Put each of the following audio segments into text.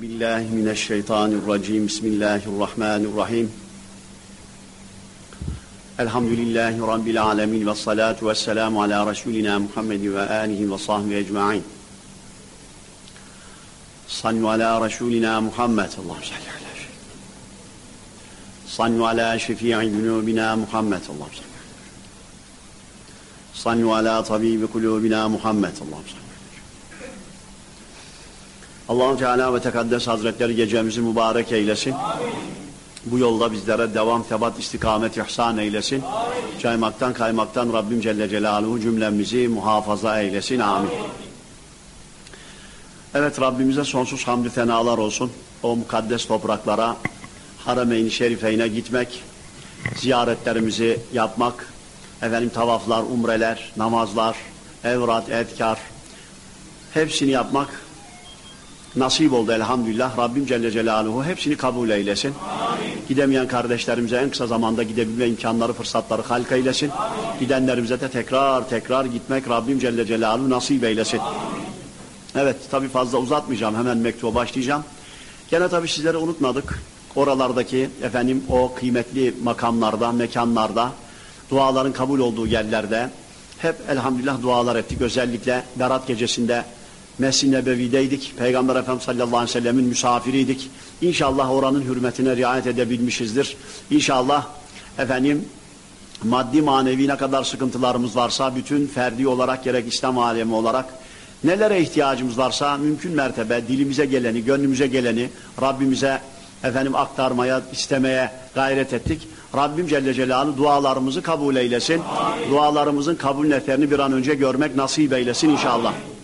Euzu billahi mineşşeytanirracim. Bismillahirrahmanirrahim. Elhamdülillahi rabbil alamin ve salatu vesselam ala resulina Muhammed ve alihi ve sahbihi ecmaîn. Sallu ala resulina Muhammed. Allahu salli ala Sallu ala şefii zunubina Muhammed. Allahu salli. Sallu ala tabibi kulubina Muhammed. Allahu salli. Allahu Teala ve Tekaddes Hazretleri gecemizi mübarek eylesin. Bu yolda bizlere devam, tebat, istikamet, ihsan eylesin. Caymaktan, kaymaktan Rabbim Celle Celaluhu cümlemizi muhafaza eylesin. Amin. Evet Rabbimize sonsuz hamdü fenalar olsun. O mukaddes topraklara, Haremeyn-i Şerife'ine gitmek, ziyaretlerimizi yapmak, efendim tavaflar, umreler, namazlar, evrat, etkar, hepsini yapmak nasip oldu elhamdülillah. Rabbim Celle Celaluhu hepsini kabul eylesin. Amin. Gidemeyen kardeşlerimize en kısa zamanda gidebilme imkanları, fırsatları halka eylesin. Amin. Gidenlerimize de tekrar tekrar gitmek Rabbim Celle Celaluhu nasip eylesin. Amin. Evet tabi fazla uzatmayacağım. Hemen mektuba başlayacağım. Gene tabi sizleri unutmadık. Oralardaki efendim o kıymetli makamlarda, mekanlarda, duaların kabul olduğu yerlerde hep elhamdülillah dualar ettik. Özellikle Berat gecesinde Mescid-i Nebevi'deydik. Peygamber Efendimiz sallallahu aleyhi ve sellemin misafiriydik. İnşallah oranın hürmetine riayet edebilmişizdir. İnşallah efendim maddi manevi ne kadar sıkıntılarımız varsa bütün ferdi olarak gerek İslam alemi olarak nelere ihtiyacımız varsa mümkün mertebe dilimize geleni, gönlümüze geleni Rabbimize efendim aktarmaya, istemeye gayret ettik. Rabbim Celle Celaluhu dualarımızı kabul eylesin. Amin. Dualarımızın kabul neferini bir an önce görmek nasip eylesin inşallah. Amin.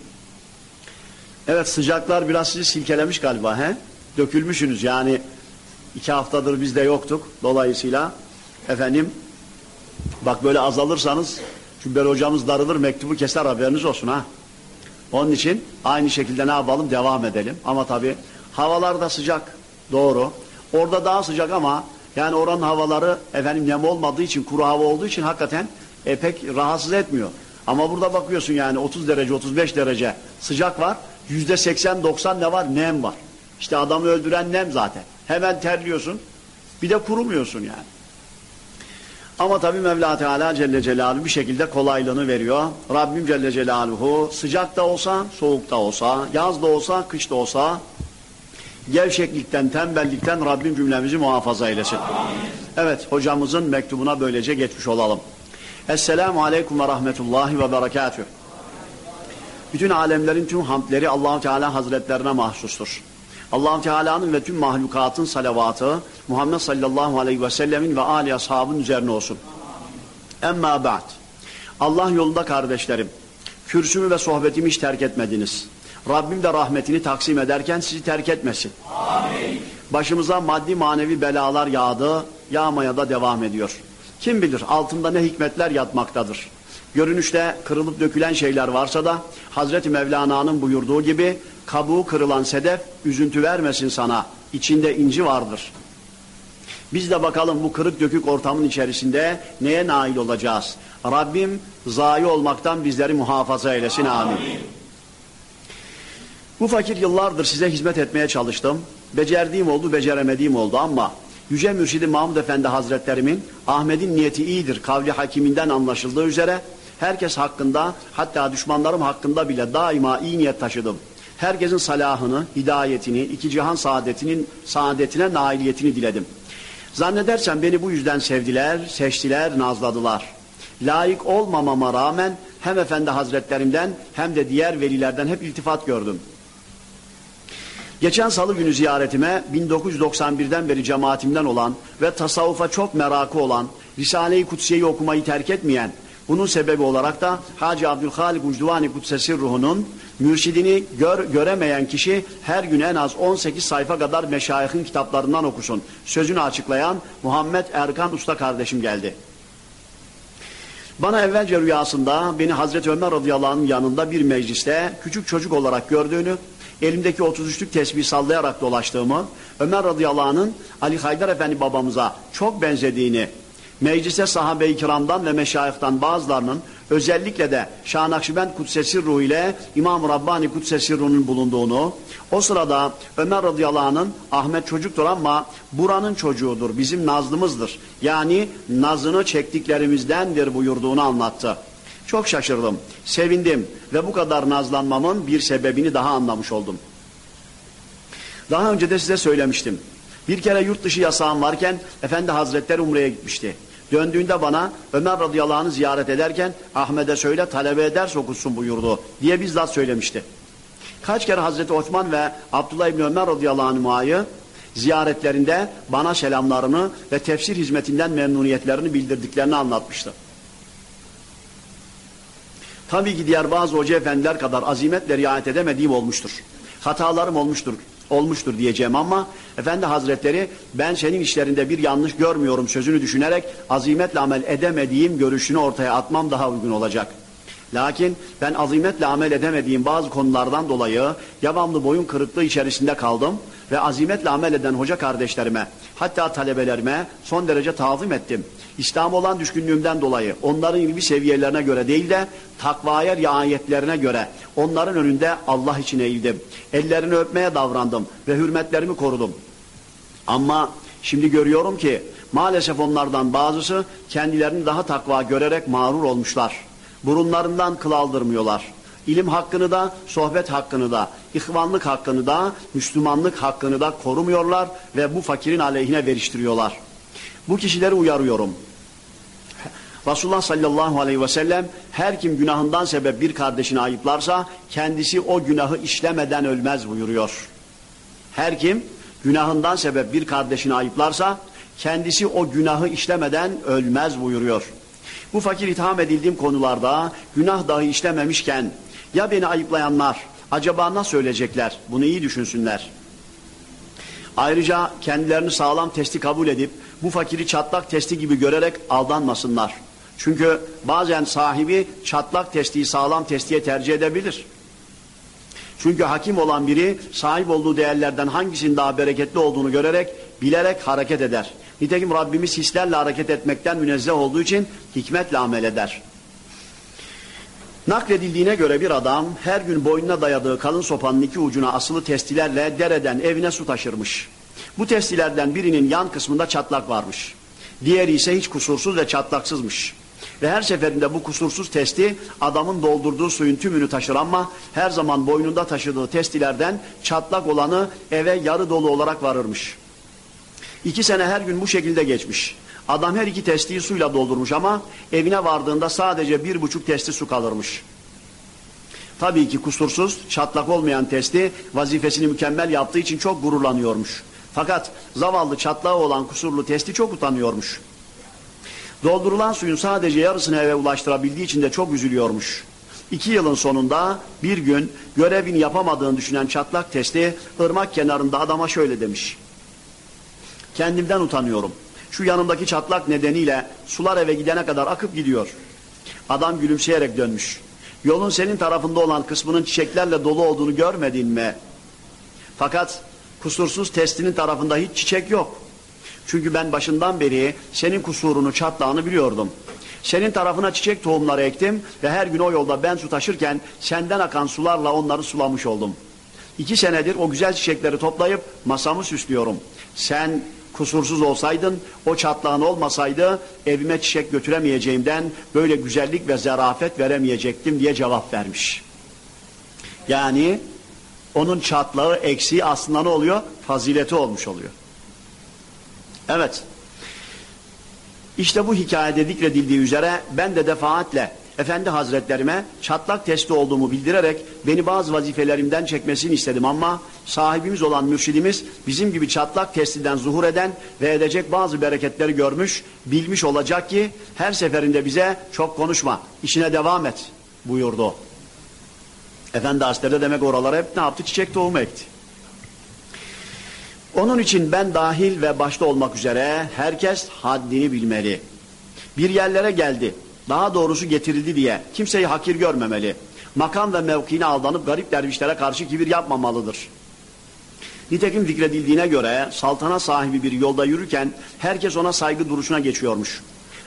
Evet sıcaklar biraz sizi silkelemiş galiba he? Dökülmüşsünüz yani iki haftadır biz de yoktuk. Dolayısıyla efendim bak böyle azalırsanız Cübbeli hocamız darılır mektubu keser haberiniz olsun ha. Onun için aynı şekilde ne yapalım devam edelim. Ama tabi havalar da sıcak doğru. Orada daha sıcak ama yani oranın havaları efendim nem olmadığı için kuru hava olduğu için hakikaten e, pek rahatsız etmiyor. Ama burada bakıyorsun yani 30 derece 35 derece sıcak var. Yüzde seksen doksan ne var? Nem var. İşte adamı öldüren nem zaten. Hemen terliyorsun. Bir de kurumuyorsun yani. Ama tabi Mevla Teala Celle Celaluhu bir şekilde kolaylığını veriyor. Rabbim Celle Celaluhu sıcak da olsa, soğuk da olsa, yaz da olsa, kış da olsa gevşeklikten, tembellikten Rabbim cümlemizi muhafaza eylesin. Evet hocamızın mektubuna böylece geçmiş olalım. Esselamu Aleyküm ve Rahmetullahi ve Berekatüh. Bütün alemlerin tüm hamdleri Allahu Teala Hazretlerine mahsustur. Allahu Teala'nın ve tüm mahlukatın salavatı Muhammed sallallahu aleyhi ve sellemin ve âli ashabın üzerine olsun. Emma ba'd. Allah yolunda kardeşlerim, kürsümü ve sohbetimi hiç terk etmediniz. Rabbim de rahmetini taksim ederken sizi terk etmesin. Amin. Başımıza maddi manevi belalar yağdı, yağmaya da devam ediyor. Kim bilir altında ne hikmetler yatmaktadır. Görünüşte kırılıp dökülen şeyler varsa da Hazreti Mevlana'nın buyurduğu gibi kabuğu kırılan sedef üzüntü vermesin sana. İçinde inci vardır. Biz de bakalım bu kırık dökük ortamın içerisinde neye nail olacağız? Rabbim zayi olmaktan bizleri muhafaza eylesin. Amin. Bu fakir yıllardır size hizmet etmeye çalıştım. Becerdiğim oldu, beceremediğim oldu ama Yüce Mürşidi Mahmud Efendi Hazretlerimin Ahmet'in niyeti iyidir kavli hakiminden anlaşıldığı üzere herkes hakkında hatta düşmanlarım hakkında bile daima iyi niyet taşıdım. Herkesin salahını, hidayetini, iki cihan saadetinin saadetine nailiyetini diledim. Zannedersem beni bu yüzden sevdiler, seçtiler, nazladılar. Layık olmamama rağmen hem Efendi Hazretlerimden hem de diğer velilerden hep iltifat gördüm. Geçen salı günü ziyaretime 1991'den beri cemaatimden olan ve tasavvufa çok merakı olan, Risale-i Kutsiye'yi okumayı terk etmeyen, bunun sebebi olarak da Hacı Abdülhalik Ucduvani Kutsesi ruhunun mürşidini gör, göremeyen kişi her gün en az 18 sayfa kadar meşayihin kitaplarından okusun. Sözünü açıklayan Muhammed Erkan Usta kardeşim geldi. Bana evvelce rüyasında beni Hazreti Ömer radıyallahu anh'ın yanında bir mecliste küçük çocuk olarak gördüğünü, elimdeki 33'lük tesbih sallayarak dolaştığımı, Ömer radıyallahu anh'ın Ali Haydar Efendi babamıza çok benzediğini Meclise sahabe-i kiramdan ve meşayihtan bazılarının özellikle de Şah Nakşibend Kudsesi Ruhu ile İmam Rabbani Kudsesi Ruhu'nun bulunduğunu, o sırada Ömer radıyallahu anh'ın Ahmet çocuktur ama buranın çocuğudur, bizim nazlımızdır. Yani nazını çektiklerimizdendir buyurduğunu anlattı. Çok şaşırdım, sevindim ve bu kadar nazlanmamın bir sebebini daha anlamış oldum. Daha önce de size söylemiştim. Bir kere yurt dışı yasağım varken Efendi Hazretleri Umre'ye gitmişti. Döndüğünde bana Ömer radıyallahu anh'ı ziyaret ederken Ahmet'e söyle talebe ederse okusun buyurdu diye bizzat söylemişti. Kaç kere Hazreti Osman ve Abdullah İbni Ömer radıyallahu anh'ı ziyaretlerinde bana selamlarını ve tefsir hizmetinden memnuniyetlerini bildirdiklerini anlatmıştı. Tabii ki diğer bazı hoca efendiler kadar azimetle riayet edemediğim olmuştur. Hatalarım olmuştur olmuştur diyeceğim ama Efendi Hazretleri ben senin işlerinde bir yanlış görmüyorum sözünü düşünerek azimetle amel edemediğim görüşünü ortaya atmam daha uygun olacak. Lakin ben azimetle amel edemediğim bazı konulardan dolayı devamlı boyun kırıklığı içerisinde kaldım ve azimetle amel eden hoca kardeşlerime hatta talebelerime son derece tazim ettim. İslam olan düşkünlüğümden dolayı onların ilmi seviyelerine göre değil de takvaya riayetlerine göre onların önünde Allah için eğildim. Ellerini öpmeye davrandım ve hürmetlerimi korudum. Ama şimdi görüyorum ki maalesef onlardan bazısı kendilerini daha takva görerek mağrur olmuşlar. Burunlarından kıl aldırmıyorlar. İlim hakkını da, sohbet hakkını da, ihvanlık hakkını da, Müslümanlık hakkını da korumuyorlar ve bu fakirin aleyhine veriştiriyorlar. Bu kişileri uyarıyorum. Resulullah sallallahu aleyhi ve sellem her kim günahından sebep bir kardeşini ayıplarsa kendisi o günahı işlemeden ölmez buyuruyor. Her kim günahından sebep bir kardeşini ayıplarsa kendisi o günahı işlemeden ölmez buyuruyor. Bu fakir itham edildiğim konularda günah dahi işlememişken ya beni ayıplayanlar acaba nasıl söyleyecekler? Bunu iyi düşünsünler. Ayrıca kendilerini sağlam testi kabul edip bu fakiri çatlak testi gibi görerek aldanmasınlar. Çünkü bazen sahibi çatlak testiyi sağlam testiye tercih edebilir. Çünkü hakim olan biri sahip olduğu değerlerden hangisinin daha bereketli olduğunu görerek, bilerek hareket eder. Nitekim Rabbimiz hislerle hareket etmekten münezzeh olduğu için hikmetle amel eder. Nakledildiğine göre bir adam her gün boynuna dayadığı kalın sopanın iki ucuna asılı testilerle dereden evine su taşırmış. Bu testilerden birinin yan kısmında çatlak varmış. Diğeri ise hiç kusursuz ve çatlaksızmış. Ve her seferinde bu kusursuz testi adamın doldurduğu suyun tümünü taşır ama her zaman boynunda taşıdığı testilerden çatlak olanı eve yarı dolu olarak varırmış. İki sene her gün bu şekilde geçmiş. Adam her iki testiyi suyla doldurmuş ama evine vardığında sadece bir buçuk testi su kalırmış. Tabii ki kusursuz, çatlak olmayan testi vazifesini mükemmel yaptığı için çok gururlanıyormuş. Fakat zavallı çatlağı olan kusurlu testi çok utanıyormuş. Doldurulan suyun sadece yarısını eve ulaştırabildiği için de çok üzülüyormuş. İki yılın sonunda bir gün görevini yapamadığını düşünen çatlak testi ırmak kenarında adama şöyle demiş. Kendimden utanıyorum. Şu yanımdaki çatlak nedeniyle sular eve gidene kadar akıp gidiyor. Adam gülümseyerek dönmüş. Yolun senin tarafında olan kısmının çiçeklerle dolu olduğunu görmedin mi? Fakat kusursuz testinin tarafında hiç çiçek yok. Çünkü ben başından beri senin kusurunu, çatlağını biliyordum. Senin tarafına çiçek tohumları ektim ve her gün o yolda ben su taşırken senden akan sularla onları sulamış oldum. İki senedir o güzel çiçekleri toplayıp masamı süslüyorum. Sen kusursuz olsaydın, o çatlağın olmasaydı evime çiçek götüremeyeceğimden böyle güzellik ve zarafet veremeyecektim diye cevap vermiş. Yani onun çatlağı, eksiği aslında ne oluyor? Fazileti olmuş oluyor. Evet. İşte bu hikayede zikredildiği üzere ben de defaatle Efendi Hazretlerime çatlak testi olduğumu bildirerek beni bazı vazifelerimden çekmesini istedim ama sahibimiz olan mürşidimiz bizim gibi çatlak testinden zuhur eden ve edecek bazı bereketleri görmüş, bilmiş olacak ki her seferinde bize çok konuşma, işine devam et buyurdu. Efendi Hazretleri demek oralara hep ne yaptı? Çiçek tohumu ekti. Onun için ben dahil ve başta olmak üzere herkes haddini bilmeli. Bir yerlere geldi, daha doğrusu getirildi diye kimseyi hakir görmemeli. Makam ve mevkine aldanıp garip dervişlere karşı kibir yapmamalıdır. Nitekim zikredildiğine göre saltana sahibi bir yolda yürürken herkes ona saygı duruşuna geçiyormuş.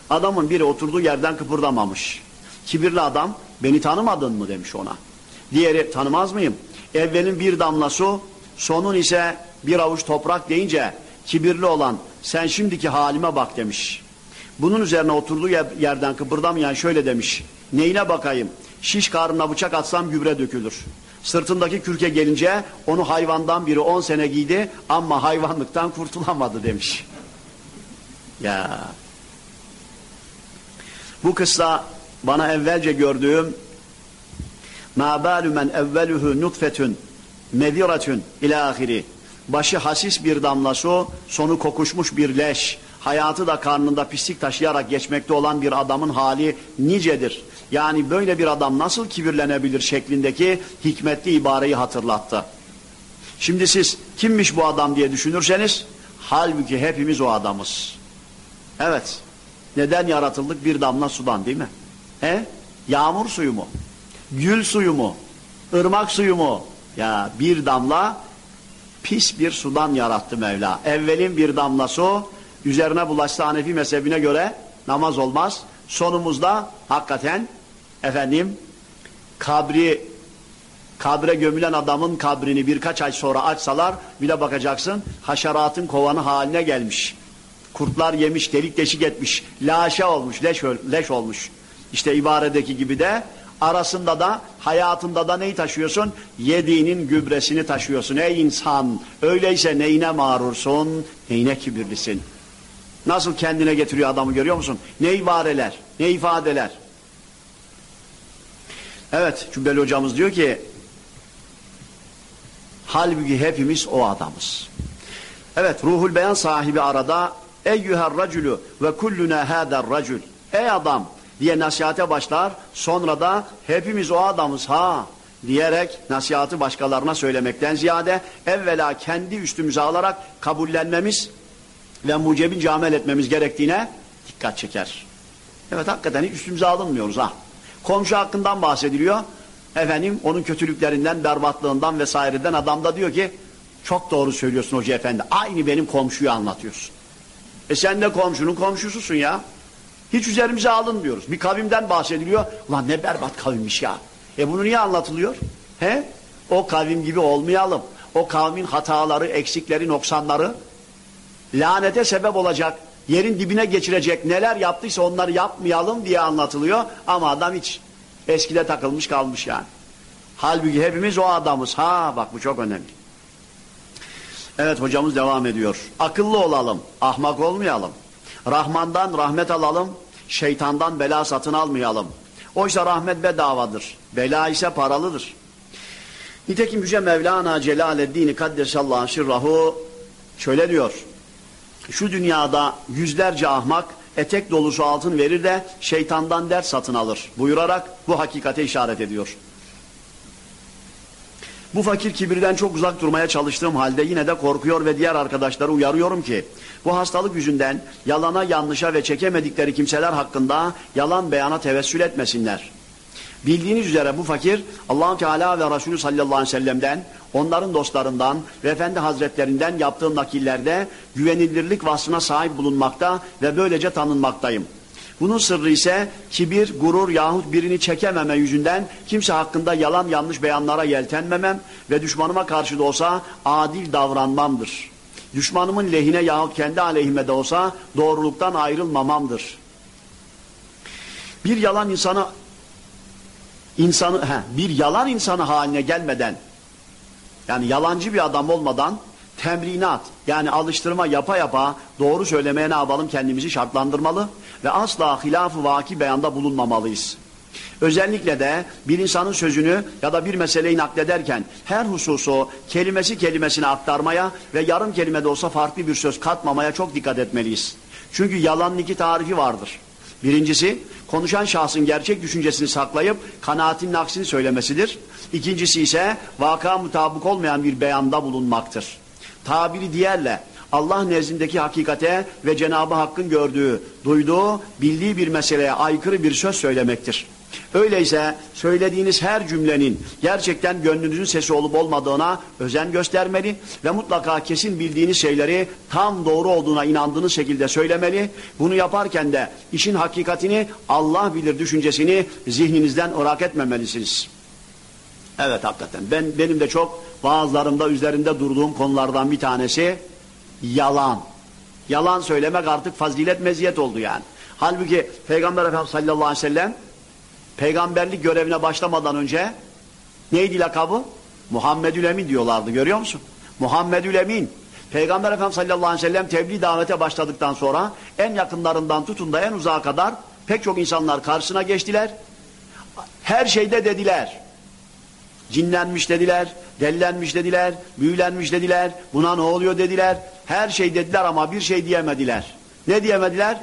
Adamın biri oturduğu yerden kıpırdamamış. Kibirli adam beni tanımadın mı demiş ona. Diğeri tanımaz mıyım? Evvelin bir damla su, sonun ise bir avuç toprak deyince kibirli olan sen şimdiki halime bak demiş. Bunun üzerine oturduğu yerden kıpırdamayan şöyle demiş. Neyine bakayım? Şiş karnına bıçak atsam gübre dökülür. Sırtındaki kürke gelince onu hayvandan biri on sene giydi ama hayvanlıktan kurtulamadı demiş. Ya. Bu kıssa bana evvelce gördüğüm ma balu men evveluhu nutfetun mediratun ila ahiri. Başı hasis bir damla su, sonu kokuşmuş bir leş, hayatı da karnında pislik taşıyarak geçmekte olan bir adamın hali nicedir. Yani böyle bir adam nasıl kibirlenebilir şeklindeki hikmetli ibareyi hatırlattı. Şimdi siz kimmiş bu adam diye düşünürseniz halbuki hepimiz o adamız. Evet. Neden yaratıldık? Bir damla sudan değil mi? He? Yağmur suyu mu? Gül suyu mu? Irmak suyu mu? Ya bir damla pis bir sudan yarattı Mevla. Evvelin bir damla su, üzerine bulaşsa Hanefi mezhebine göre namaz olmaz. Sonumuzda hakikaten efendim kabri kabre gömülen adamın kabrini birkaç ay sonra açsalar bile bakacaksın haşeratın kovanı haline gelmiş. Kurtlar yemiş, delik deşik etmiş, laşa olmuş, leş, leş olmuş. İşte ibaredeki gibi de arasında da hayatında da neyi taşıyorsun? Yediğinin gübresini taşıyorsun ey insan. Öyleyse neyine mağrursun, neyine kibirlisin. Nasıl kendine getiriyor adamı görüyor musun? Ne ibareler, ne ifadeler. Evet Cübbeli hocamız diyor ki halbuki hepimiz o adamız. Evet ruhul beyan sahibi arada eyyüher racülü ve kulluna hâder racül. Ey adam diye nasihate başlar. Sonra da hepimiz o adamız ha diyerek nasihatı başkalarına söylemekten ziyade evvela kendi üstümüze alarak kabullenmemiz ve mucebince amel etmemiz gerektiğine dikkat çeker. Evet hakikaten hiç üstümüze alınmıyoruz ha. Komşu hakkından bahsediliyor. Efendim onun kötülüklerinden, berbatlığından vesaireden adam da diyor ki çok doğru söylüyorsun hoca efendi. Aynı benim komşuyu anlatıyorsun. E sen de komşunun komşususun ya. Hiç üzerimize alınmıyoruz. Bir kavimden bahsediliyor. Ulan ne berbat kavimmiş ya. E bunu niye anlatılıyor? He? O kavim gibi olmayalım. O kavmin hataları, eksikleri, noksanları lanete sebep olacak, yerin dibine geçirecek neler yaptıysa onları yapmayalım diye anlatılıyor. Ama adam hiç eskide takılmış kalmış yani. Halbuki hepimiz o adamız. Ha bak bu çok önemli. Evet hocamız devam ediyor. Akıllı olalım, ahmak olmayalım. Rahmandan rahmet alalım, şeytandan bela satın almayalım. Oysa rahmet bedavadır, bela ise paralıdır. Nitekim Yüce Mevlana Celaleddin Kaddesallahu şirrahu şöyle diyor. Şu dünyada yüzlerce ahmak etek dolusu altın verir de şeytandan ders satın alır buyurarak bu hakikate işaret ediyor. Bu fakir kibirden çok uzak durmaya çalıştığım halde yine de korkuyor ve diğer arkadaşları uyarıyorum ki bu hastalık yüzünden yalana yanlışa ve çekemedikleri kimseler hakkında yalan beyana tevessül etmesinler. Bildiğiniz üzere bu fakir allah Teala ve Resulü sallallahu aleyhi ve sellem'den, onların dostlarından ve Efendi Hazretlerinden yaptığım nakillerde güvenilirlik vasfına sahip bulunmakta ve böylece tanınmaktayım. Bunun sırrı ise kibir, gurur yahut birini çekememe yüzünden kimse hakkında yalan yanlış beyanlara yeltenmemem ve düşmanıma karşı da olsa adil davranmamdır. Düşmanımın lehine yahut kendi aleyhime de olsa doğruluktan ayrılmamamdır. Bir yalan insanı insanı he, bir yalan insanı haline gelmeden yani yalancı bir adam olmadan temrinat yani alıştırma yapa yapa doğru söylemeye ne yapalım kendimizi şartlandırmalı ve asla hilaf-ı vaki beyanda bulunmamalıyız. Özellikle de bir insanın sözünü ya da bir meseleyi naklederken her hususu kelimesi kelimesine aktarmaya ve yarım kelimede olsa farklı bir söz katmamaya çok dikkat etmeliyiz. Çünkü yalanın iki tarifi vardır. Birincisi konuşan şahsın gerçek düşüncesini saklayıp kanaatin aksini söylemesidir. İkincisi ise vaka mutabık olmayan bir beyanda bulunmaktır. Tabiri diğerle Allah nezdindeki hakikate ve Cenab-ı Hakk'ın gördüğü, duyduğu, bildiği bir meseleye aykırı bir söz söylemektir. Öyleyse söylediğiniz her cümlenin gerçekten gönlünüzün sesi olup olmadığına özen göstermeli ve mutlaka kesin bildiğiniz şeyleri tam doğru olduğuna inandığınız şekilde söylemeli. Bunu yaparken de işin hakikatini Allah bilir düşüncesini zihninizden orak etmemelisiniz. Evet hakikaten ben benim de çok bazılarımda üzerinde durduğum konulardan bir tanesi yalan. Yalan söylemek artık fazilet meziyet oldu yani. Halbuki Peygamber Efendimiz sallallahu aleyhi ve sellem peygamberlik görevine başlamadan önce neydi lakabı? Muhammedül Emin diyorlardı görüyor musun? Muhammedül Emin. Peygamber Efendimiz sallallahu aleyhi ve sellem tebliğ davete başladıktan sonra en yakınlarından tutun da en uzağa kadar pek çok insanlar karşısına geçtiler. Her şeyde dediler. Cinlenmiş dediler, delilenmiş dediler, büyülenmiş dediler, buna ne oluyor dediler. Her şey dediler ama bir şey diyemediler. Ne diyemediler?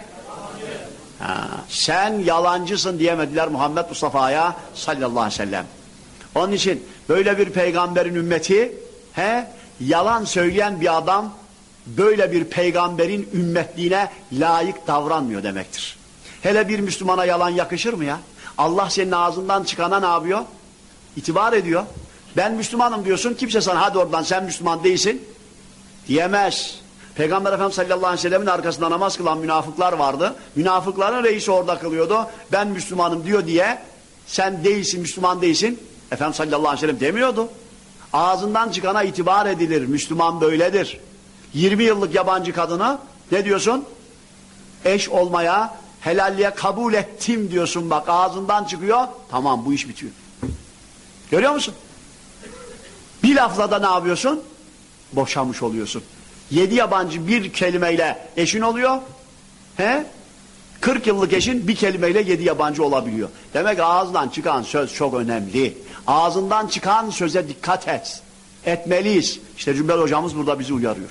Ha, sen yalancısın diyemediler Muhammed Mustafa'ya sallallahu aleyhi ve sellem. Onun için böyle bir peygamberin ümmeti he, yalan söyleyen bir adam böyle bir peygamberin ümmetliğine layık davranmıyor demektir. Hele bir Müslümana yalan yakışır mı ya? Allah senin ağzından çıkana ne yapıyor? İtibar ediyor. Ben Müslümanım diyorsun kimse sana hadi oradan sen Müslüman değilsin diyemez. Peygamber Efendimiz sallallahu aleyhi ve sellemin arkasında namaz kılan münafıklar vardı. Münafıkların reisi orada kılıyordu. Ben Müslümanım diyor diye sen değilsin Müslüman değilsin. Efendimiz sallallahu aleyhi ve sellem demiyordu. Ağzından çıkana itibar edilir. Müslüman böyledir. 20 yıllık yabancı kadını ne diyorsun? Eş olmaya helalliğe kabul ettim diyorsun bak ağzından çıkıyor. Tamam bu iş bitiyor. Görüyor musun? Bir lafla da ne yapıyorsun? Boşanmış oluyorsun. Yedi yabancı bir kelimeyle eşin oluyor. He? 40 yıllık eşin bir kelimeyle yedi yabancı olabiliyor. Demek ağızdan çıkan söz çok önemli. Ağzından çıkan söze dikkat et. Etmeliyiz. İşte Cümbel hocamız burada bizi uyarıyor.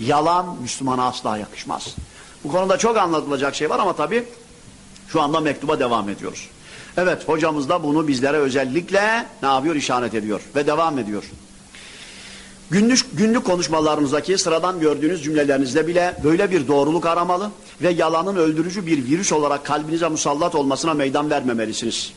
Yalan Müslümana asla yakışmaz. Bu konuda çok anlatılacak şey var ama tabii şu anda mektuba devam ediyoruz. Evet hocamız da bunu bizlere özellikle ne yapıyor işaret ediyor ve devam ediyor. Günlük, günlük konuşmalarınızdaki sıradan gördüğünüz cümlelerinizde bile böyle bir doğruluk aramalı ve yalanın öldürücü bir virüs olarak kalbinize musallat olmasına meydan vermemelisiniz.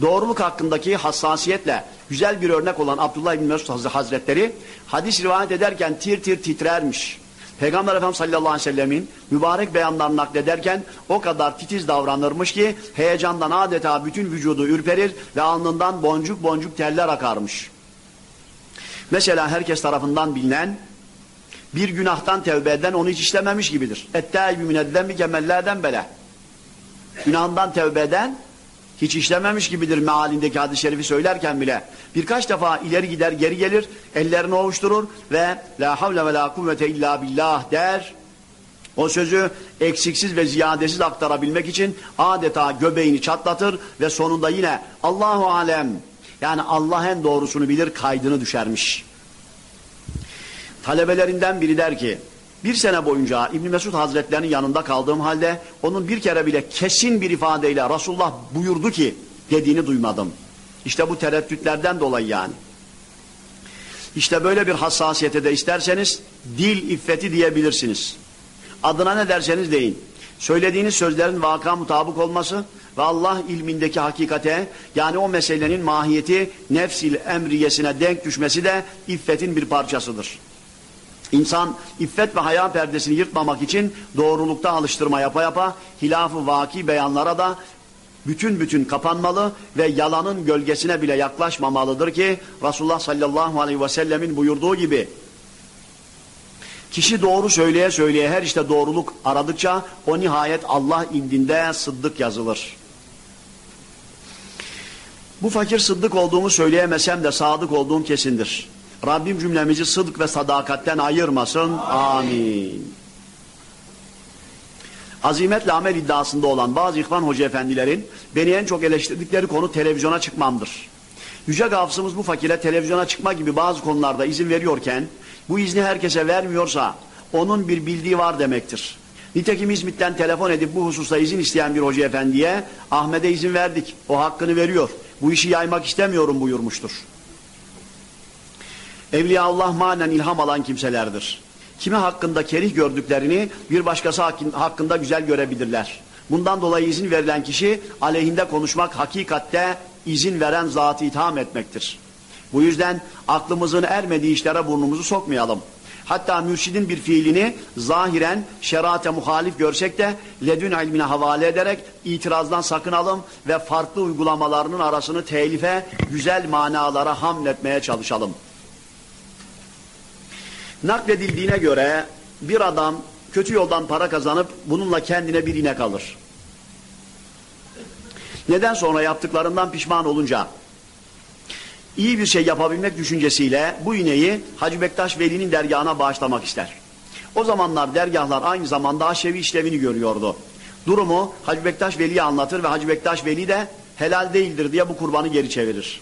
Doğruluk hakkındaki hassasiyetle güzel bir örnek olan Abdullah bin Mesud Hazretleri hadis rivayet ederken tir tir titrermiş. Peygamber Efendimiz sallallahu aleyhi ve sellemin mübarek beyanlarını naklederken o kadar titiz davranırmış ki heyecandan adeta bütün vücudu ürperir ve alnından boncuk boncuk teller akarmış. Mesela herkes tarafından bilinen bir günahtan tevbe eden onu hiç işlememiş gibidir. Ettâibü müneddem bir kemellerden bele. Günahından tevbe eden hiç işlememiş gibidir mealindeki hadis-i şerifi söylerken bile. Birkaç defa ileri gider geri gelir, ellerini ovuşturur ve la havle ve la kuvvete illa billah der. O sözü eksiksiz ve ziyadesiz aktarabilmek için adeta göbeğini çatlatır ve sonunda yine Allahu alem yani Allah en doğrusunu bilir kaydını düşermiş. Talebelerinden biri der ki bir sene boyunca İbn Mesud Hazretlerinin yanında kaldığım halde onun bir kere bile kesin bir ifadeyle Resulullah buyurdu ki dediğini duymadım. İşte bu tereddütlerden dolayı yani. İşte böyle bir hassasiyete de isterseniz dil iffeti diyebilirsiniz. Adına ne derseniz deyin. Söylediğiniz sözlerin vaka mutabık olması ve Allah ilmindeki hakikate yani o meselenin mahiyeti nefsil emriyesine denk düşmesi de iffetin bir parçasıdır. İnsan iffet ve haya perdesini yırtmamak için doğrulukta alıştırma yapa yapa hilafı vaki beyanlara da bütün bütün kapanmalı ve yalanın gölgesine bile yaklaşmamalıdır ki Resulullah sallallahu aleyhi ve sellemin buyurduğu gibi kişi doğru söyleye söyleye her işte doğruluk aradıkça o nihayet Allah indinde sıddık yazılır. Bu fakir sıddık olduğumu söyleyemesem de sadık olduğum kesindir. Rabbim cümlemizi sıdk ve sadakatten ayırmasın. Amin. Azimetle amel iddiasında olan bazı ihvan hoca efendilerin beni en çok eleştirdikleri konu televizyona çıkmamdır. Yüce Gafsımız bu fakire televizyona çıkma gibi bazı konularda izin veriyorken bu izni herkese vermiyorsa onun bir bildiği var demektir. Nitekim İzmit'ten telefon edip bu hususta izin isteyen bir hoca efendiye Ahmet'e izin verdik. O hakkını veriyor. Bu işi yaymak istemiyorum buyurmuştur. Evliya Allah manen ilham alan kimselerdir. Kimi hakkında kerih gördüklerini bir başkası hakkında güzel görebilirler. Bundan dolayı izin verilen kişi aleyhinde konuşmak hakikatte izin veren zatı itham etmektir. Bu yüzden aklımızın ermediği işlere burnumuzu sokmayalım. Hatta mürşidin bir fiilini zahiren şerate muhalif görsek de ledün ilmine havale ederek itirazdan sakınalım ve farklı uygulamalarının arasını telife, güzel manalara hamletmeye çalışalım. Nakledildiğine göre bir adam kötü yoldan para kazanıp bununla kendine bir inek alır. Neden sonra yaptıklarından pişman olunca iyi bir şey yapabilmek düşüncesiyle bu ineği Hacı Bektaş Veli'nin dergahına bağışlamak ister. O zamanlar dergahlar aynı zamanda aşevi işlevini görüyordu. Durumu Hacı Bektaş Veli'ye anlatır ve Hacı Bektaş Veli de helal değildir diye bu kurbanı geri çevirir.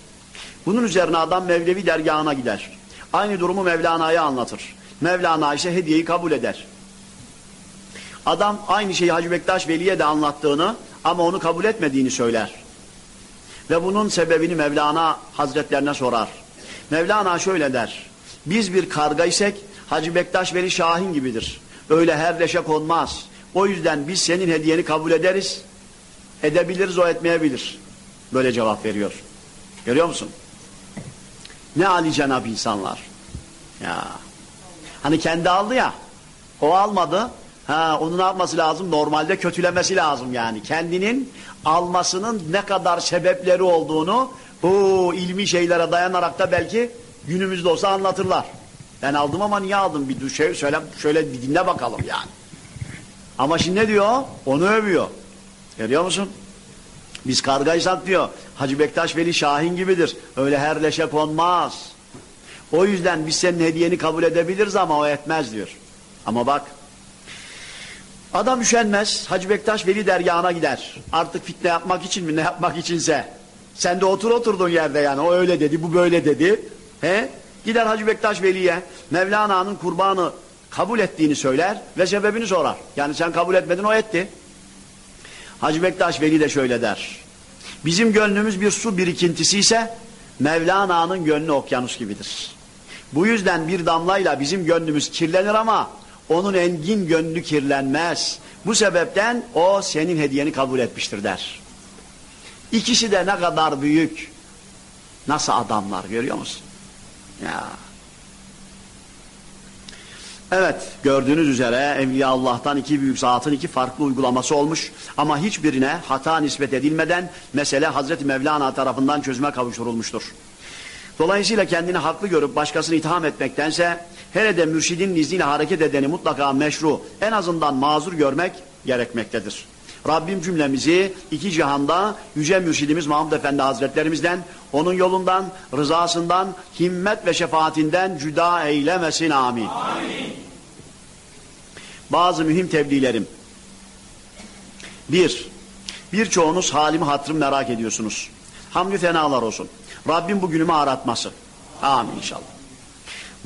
Bunun üzerine adam Mevlevi dergahına gider. Aynı durumu Mevlana'ya anlatır. Mevlana ise hediyeyi kabul eder. Adam aynı şeyi Hacı Bektaş Veli'ye de anlattığını ama onu kabul etmediğini söyler. Ve bunun sebebini Mevlana Hazretlerine sorar. Mevlana şöyle der. Biz bir karga isek Hacı Bektaş Veli Şahin gibidir. Öyle her leşe konmaz. O yüzden biz senin hediyeni kabul ederiz. Edebiliriz o etmeyebilir. Böyle cevap veriyor. Görüyor musun? Ne Ali Cenab insanlar. Ya. Hani kendi aldı ya. O almadı. Ha, onu ne yapması lazım? Normalde kötülemesi lazım yani. Kendinin almasının ne kadar sebepleri olduğunu bu ilmi şeylere dayanarak da belki günümüzde olsa anlatırlar. Ben aldım ama niye aldım? Bir şey söyle, şöyle bir dinle bakalım yani. Ama şimdi ne diyor? Onu övüyor. Görüyor musun? Biz kargaysak diyor. Hacı Bektaş Veli Şahin gibidir. Öyle her leşe konmaz. O yüzden biz senin hediyeni kabul edebiliriz ama o etmez diyor. Ama bak Adam üşenmez. Hacı Bektaş Veli dergahına gider. Artık fitne yapmak için mi ne yapmak içinse. Sen de otur oturduğun yerde yani. O öyle dedi, bu böyle dedi. He? Gider Hacı Bektaş Veli'ye Mevlana'nın kurbanı kabul ettiğini söyler ve sebebini sorar. Yani sen kabul etmedin o etti. Hacı Bektaş Veli de şöyle der. Bizim gönlümüz bir su birikintisi ise Mevlana'nın gönlü okyanus gibidir. Bu yüzden bir damlayla bizim gönlümüz kirlenir ama onun engin gönlü kirlenmez. Bu sebepten o senin hediyeni kabul etmiştir der. İkisi de ne kadar büyük. Nasıl adamlar görüyor musun? Ya. Evet gördüğünüz üzere Evliya Allah'tan iki büyük zatın iki farklı uygulaması olmuş. Ama hiçbirine hata nispet edilmeden mesele Hazreti Mevlana tarafından çözüme kavuşturulmuştur. Dolayısıyla kendini haklı görüp başkasını itham etmektense hele de mürşidin izniyle hareket edeni mutlaka meşru, en azından mazur görmek gerekmektedir. Rabbim cümlemizi iki cihanda Yüce Mürşidimiz Mahmud Efendi Hazretlerimizden, onun yolundan, rızasından, himmet ve şefaatinden cüda eylemesin amin. amin. Bazı mühim tebliğlerim. Bir, birçoğunuz halimi hatırım merak ediyorsunuz. Hamdü fenalar olsun. Rabbim bu günümü aratması. Amin inşallah.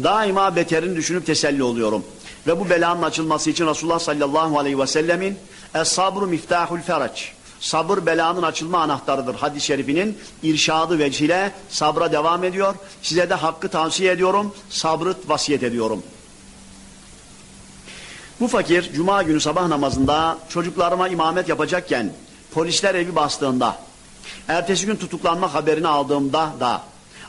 Daima beterini düşünüp teselli oluyorum. Ve bu belanın açılması için Resulullah sallallahu aleyhi ve sellemin Es-sabru miftahul feraç. Sabır belanın açılma anahtarıdır. Hadis-i şerifinin irşadı vecihle sabra devam ediyor. Size de hakkı tavsiye ediyorum. Sabrı vasiyet ediyorum. Bu fakir cuma günü sabah namazında çocuklarıma imamet yapacakken polisler evi bastığında ertesi gün tutuklanma haberini aldığımda da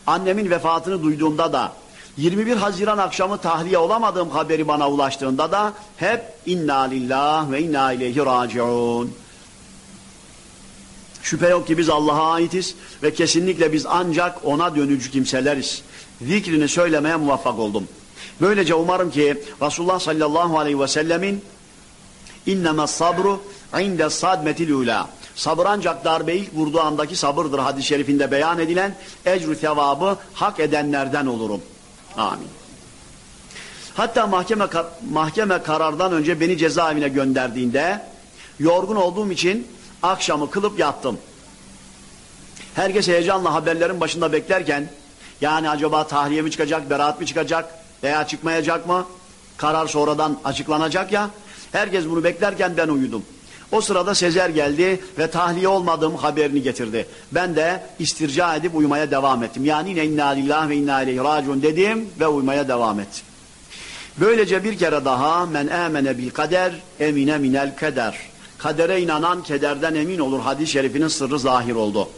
annemin vefatını duyduğumda da 21 Haziran akşamı tahliye olamadığım haberi bana ulaştığında da hep inna lillah ve inna ileyhi raciun. Şüphe yok ki biz Allah'a aitiz ve kesinlikle biz ancak ona dönücü kimseleriz. Zikrini söylemeye muvaffak oldum. Böylece umarım ki Resulullah sallallahu aleyhi ve sellemin inneme sabru inde sadmetil ula. Sabır ancak darbe ilk vurduğu andaki sabırdır hadis-i şerifinde beyan edilen ecrü sevabı hak edenlerden olurum. Amin. Hatta mahkeme mahkeme karardan önce beni cezaevine gönderdiğinde yorgun olduğum için akşamı kılıp yattım. Herkes heyecanla haberlerin başında beklerken yani acaba tahliye mi çıkacak, beraat mi çıkacak veya çıkmayacak mı? Karar sonradan açıklanacak ya. Herkes bunu beklerken ben uyudum. O sırada Sezer geldi ve tahliye olmadığım haberini getirdi. Ben de istirca edip uyumaya devam ettim. Yani yine inna lillah ve inna ileyhi raciun dedim ve uyumaya devam ettim. Böylece bir kere daha men amene bil kader emine minel keder. Kadere inanan kederden emin olur. Hadis-i şerifinin sırrı zahir oldu.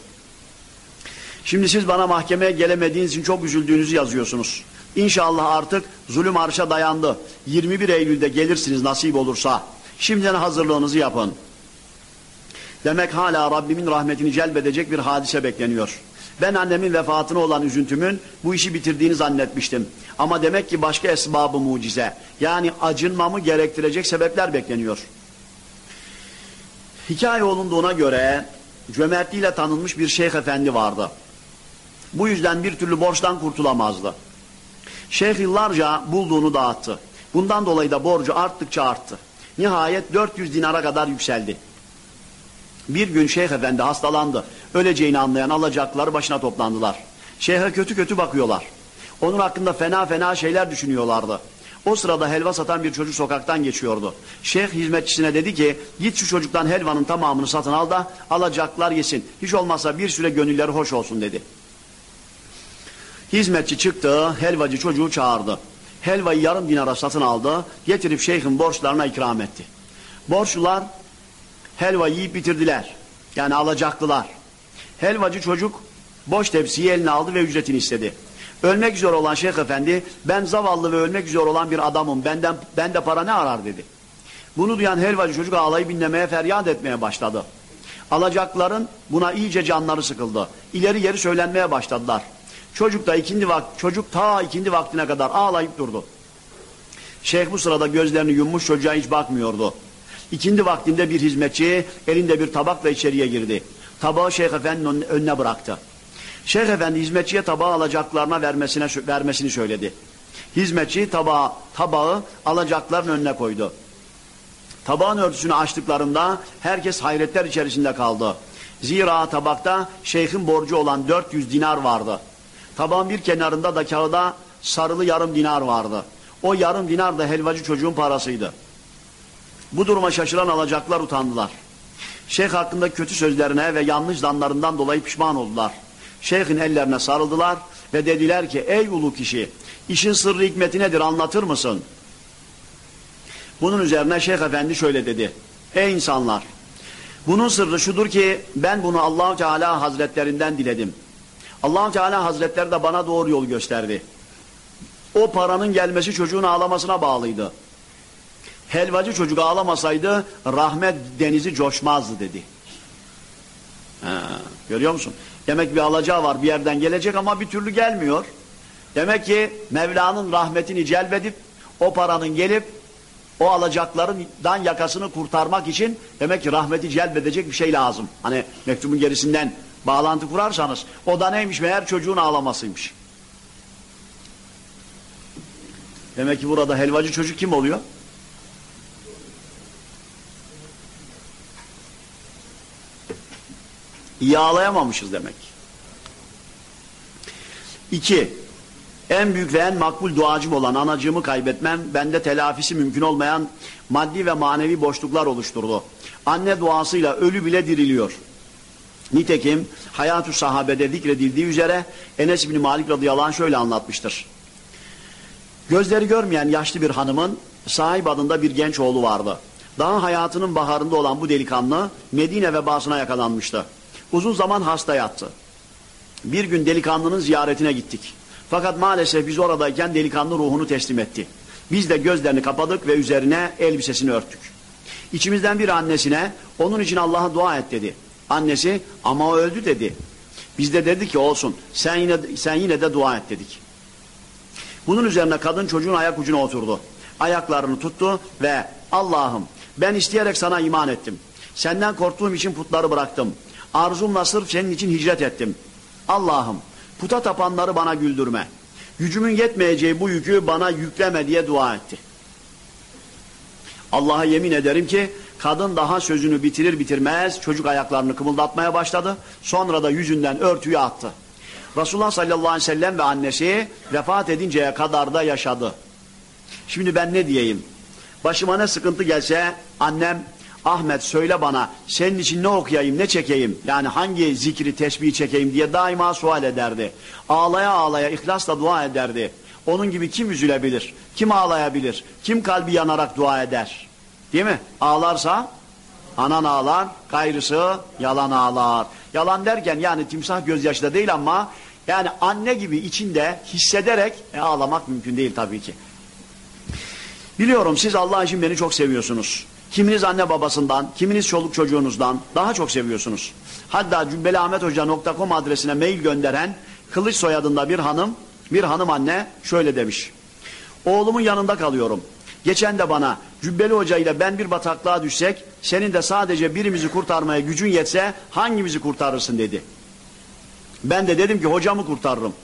Şimdi siz bana mahkemeye gelemediğiniz için çok üzüldüğünüzü yazıyorsunuz. İnşallah artık zulüm arşa dayandı. 21 Eylül'de gelirsiniz nasip olursa. Şimdiden hazırlığınızı yapın. Demek hala Rabbimin rahmetini celbedecek bir hadise bekleniyor. Ben annemin vefatına olan üzüntümün bu işi bitirdiğini zannetmiştim. Ama demek ki başka esbabı mucize. Yani acınmamı gerektirecek sebepler bekleniyor. Hikaye olunduğuna göre cömertliğiyle tanınmış bir şeyh efendi vardı. Bu yüzden bir türlü borçtan kurtulamazdı. Şeyh yıllarca bulduğunu dağıttı. Bundan dolayı da borcu arttıkça arttı. Nihayet 400 dinara kadar yükseldi. Bir gün Şeyh Efendi hastalandı. Öleceğini anlayan alacakları başına toplandılar. Şeyh'e kötü kötü bakıyorlar. Onun hakkında fena fena şeyler düşünüyorlardı. O sırada helva satan bir çocuk sokaktan geçiyordu. Şeyh hizmetçisine dedi ki git şu çocuktan helvanın tamamını satın al da alacaklar yesin. Hiç olmazsa bir süre gönülleri hoş olsun dedi. Hizmetçi çıktı, helvacı çocuğu çağırdı. Helvayı yarım dinara satın aldı, getirip şeyhin borçlarına ikram etti. Borçlular helva yiyip bitirdiler. Yani alacaklılar. Helvacı çocuk boş tepsiyi eline aldı ve ücretini istedi. Ölmek üzere olan Şeyh Efendi ben zavallı ve ölmek üzere olan bir adamım benden bende para ne arar dedi. Bunu duyan helvacı çocuk ağlayıp inlemeye feryat etmeye başladı. Alacakların buna iyice canları sıkıldı. İleri geri söylenmeye başladılar. Çocuk da ikindi vakt, çocuk ta ikindi vaktine kadar ağlayıp durdu. Şeyh bu sırada gözlerini yummuş çocuğa hiç bakmıyordu. İkindi vaktinde bir hizmetçi elinde bir tabakla içeriye girdi. Tabağı Şeyh Efendi'nin önüne bıraktı. Şeyh Efendi hizmetçiye tabağı alacaklarına vermesine, vermesini söyledi. Hizmetçi tabağı, tabağı alacakların önüne koydu. Tabağın örtüsünü açtıklarında herkes hayretler içerisinde kaldı. Zira tabakta şeyhin borcu olan 400 dinar vardı. Tabağın bir kenarında da kağıda sarılı yarım dinar vardı. O yarım dinar da helvacı çocuğun parasıydı. Bu duruma şaşıran alacaklar utandılar. Şeyh hakkında kötü sözlerine ve yanlış zanlarından dolayı pişman oldular. Şeyhin ellerine sarıldılar ve dediler ki ey ulu kişi işin sırrı hikmeti nedir anlatır mısın? Bunun üzerine Şeyh Efendi şöyle dedi. Ey insanlar bunun sırrı şudur ki ben bunu allah Teala Hazretlerinden diledim. Allah Teala Hazretleri de bana doğru yol gösterdi. O paranın gelmesi çocuğun ağlamasına bağlıydı. Helvacı çocuk ağlamasaydı rahmet denizi coşmazdı dedi. Ha, görüyor musun? Demek bir alacağı var bir yerden gelecek ama bir türlü gelmiyor. Demek ki Mevla'nın rahmetini celbedip o paranın gelip o alacaklarından yakasını kurtarmak için demek ki rahmeti celbedecek bir şey lazım. Hani mektubun gerisinden bağlantı kurarsanız o da neymiş meğer çocuğun ağlamasıymış. Demek ki burada helvacı çocuk kim oluyor? İyi ağlayamamışız demek. İki, en büyük ve en makbul duacım olan anacığımı kaybetmem, bende telafisi mümkün olmayan maddi ve manevi boşluklar oluşturdu. Anne duasıyla ölü bile diriliyor. Nitekim hayatü sahabede zikredildiği üzere Enes bin Malik radıyallahu anh şöyle anlatmıştır. Gözleri görmeyen yaşlı bir hanımın sahip adında bir genç oğlu vardı. Daha hayatının baharında olan bu delikanlı Medine vebasına yakalanmıştı. Uzun zaman hasta yattı. Bir gün delikanlının ziyaretine gittik. Fakat maalesef biz oradayken delikanlı ruhunu teslim etti. Biz de gözlerini kapadık ve üzerine elbisesini örttük. İçimizden bir annesine onun için Allah'a dua et dedi. Annesi ama o öldü dedi. Biz de dedi ki olsun sen yine, sen yine de dua et dedik. Bunun üzerine kadın çocuğun ayak ucuna oturdu. Ayaklarını tuttu ve Allah'ım ben isteyerek sana iman ettim. Senden korktuğum için putları bıraktım. Arzumla sırf senin için hicret ettim. Allah'ım puta tapanları bana güldürme. Gücümün yetmeyeceği bu yükü bana yükleme diye dua etti. Allah'a yemin ederim ki kadın daha sözünü bitirir bitirmez çocuk ayaklarını kımıldatmaya başladı. Sonra da yüzünden örtüyü attı. Resulullah sallallahu aleyhi ve sellem ve annesi vefat edinceye kadar da yaşadı. Şimdi ben ne diyeyim? Başıma ne sıkıntı gelse annem Ahmet söyle bana senin için ne okuyayım ne çekeyim yani hangi zikri tesbih çekeyim diye daima sual ederdi. Ağlaya ağlaya ihlasla dua ederdi. Onun gibi kim üzülebilir? Kim ağlayabilir? Kim kalbi yanarak dua eder? Değil mi? Ağlarsa Anan ağlar, gayrısı yalan ağlar. Yalan derken yani timsah gözyaşı da değil ama yani anne gibi içinde hissederek e, ağlamak mümkün değil tabii ki. Biliyorum siz Allah için beni çok seviyorsunuz. Kiminiz anne babasından, kiminiz çoluk çocuğunuzdan daha çok seviyorsunuz. Hatta cübbeliahmethoca.com adresine mail gönderen Kılıç soyadında bir hanım, bir hanım anne şöyle demiş. Oğlumun yanında kalıyorum. Geçen de bana Cübbeli Hoca ile ben bir bataklığa düşsek senin de sadece birimizi kurtarmaya gücün yetse hangimizi kurtarırsın dedi. Ben de dedim ki hocamı kurtarırım.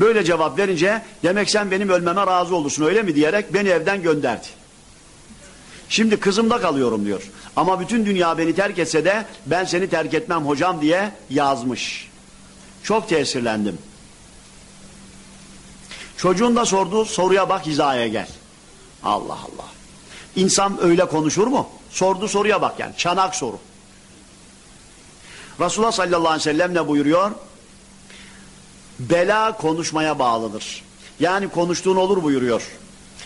Böyle cevap verince demek sen benim ölmeme razı olursun öyle mi diyerek beni evden gönderdi. Şimdi kızımda kalıyorum diyor. Ama bütün dünya beni terk etse de ben seni terk etmem hocam diye yazmış. Çok tesirlendim. Çocuğun da sorduğu soruya bak hizaya gel. Allah Allah. İnsan öyle konuşur mu? Sordu soruya bak yani. Çanak soru. Resulullah sallallahu aleyhi ve sellem ne buyuruyor? Bela konuşmaya bağlıdır. Yani konuştuğun olur buyuruyor.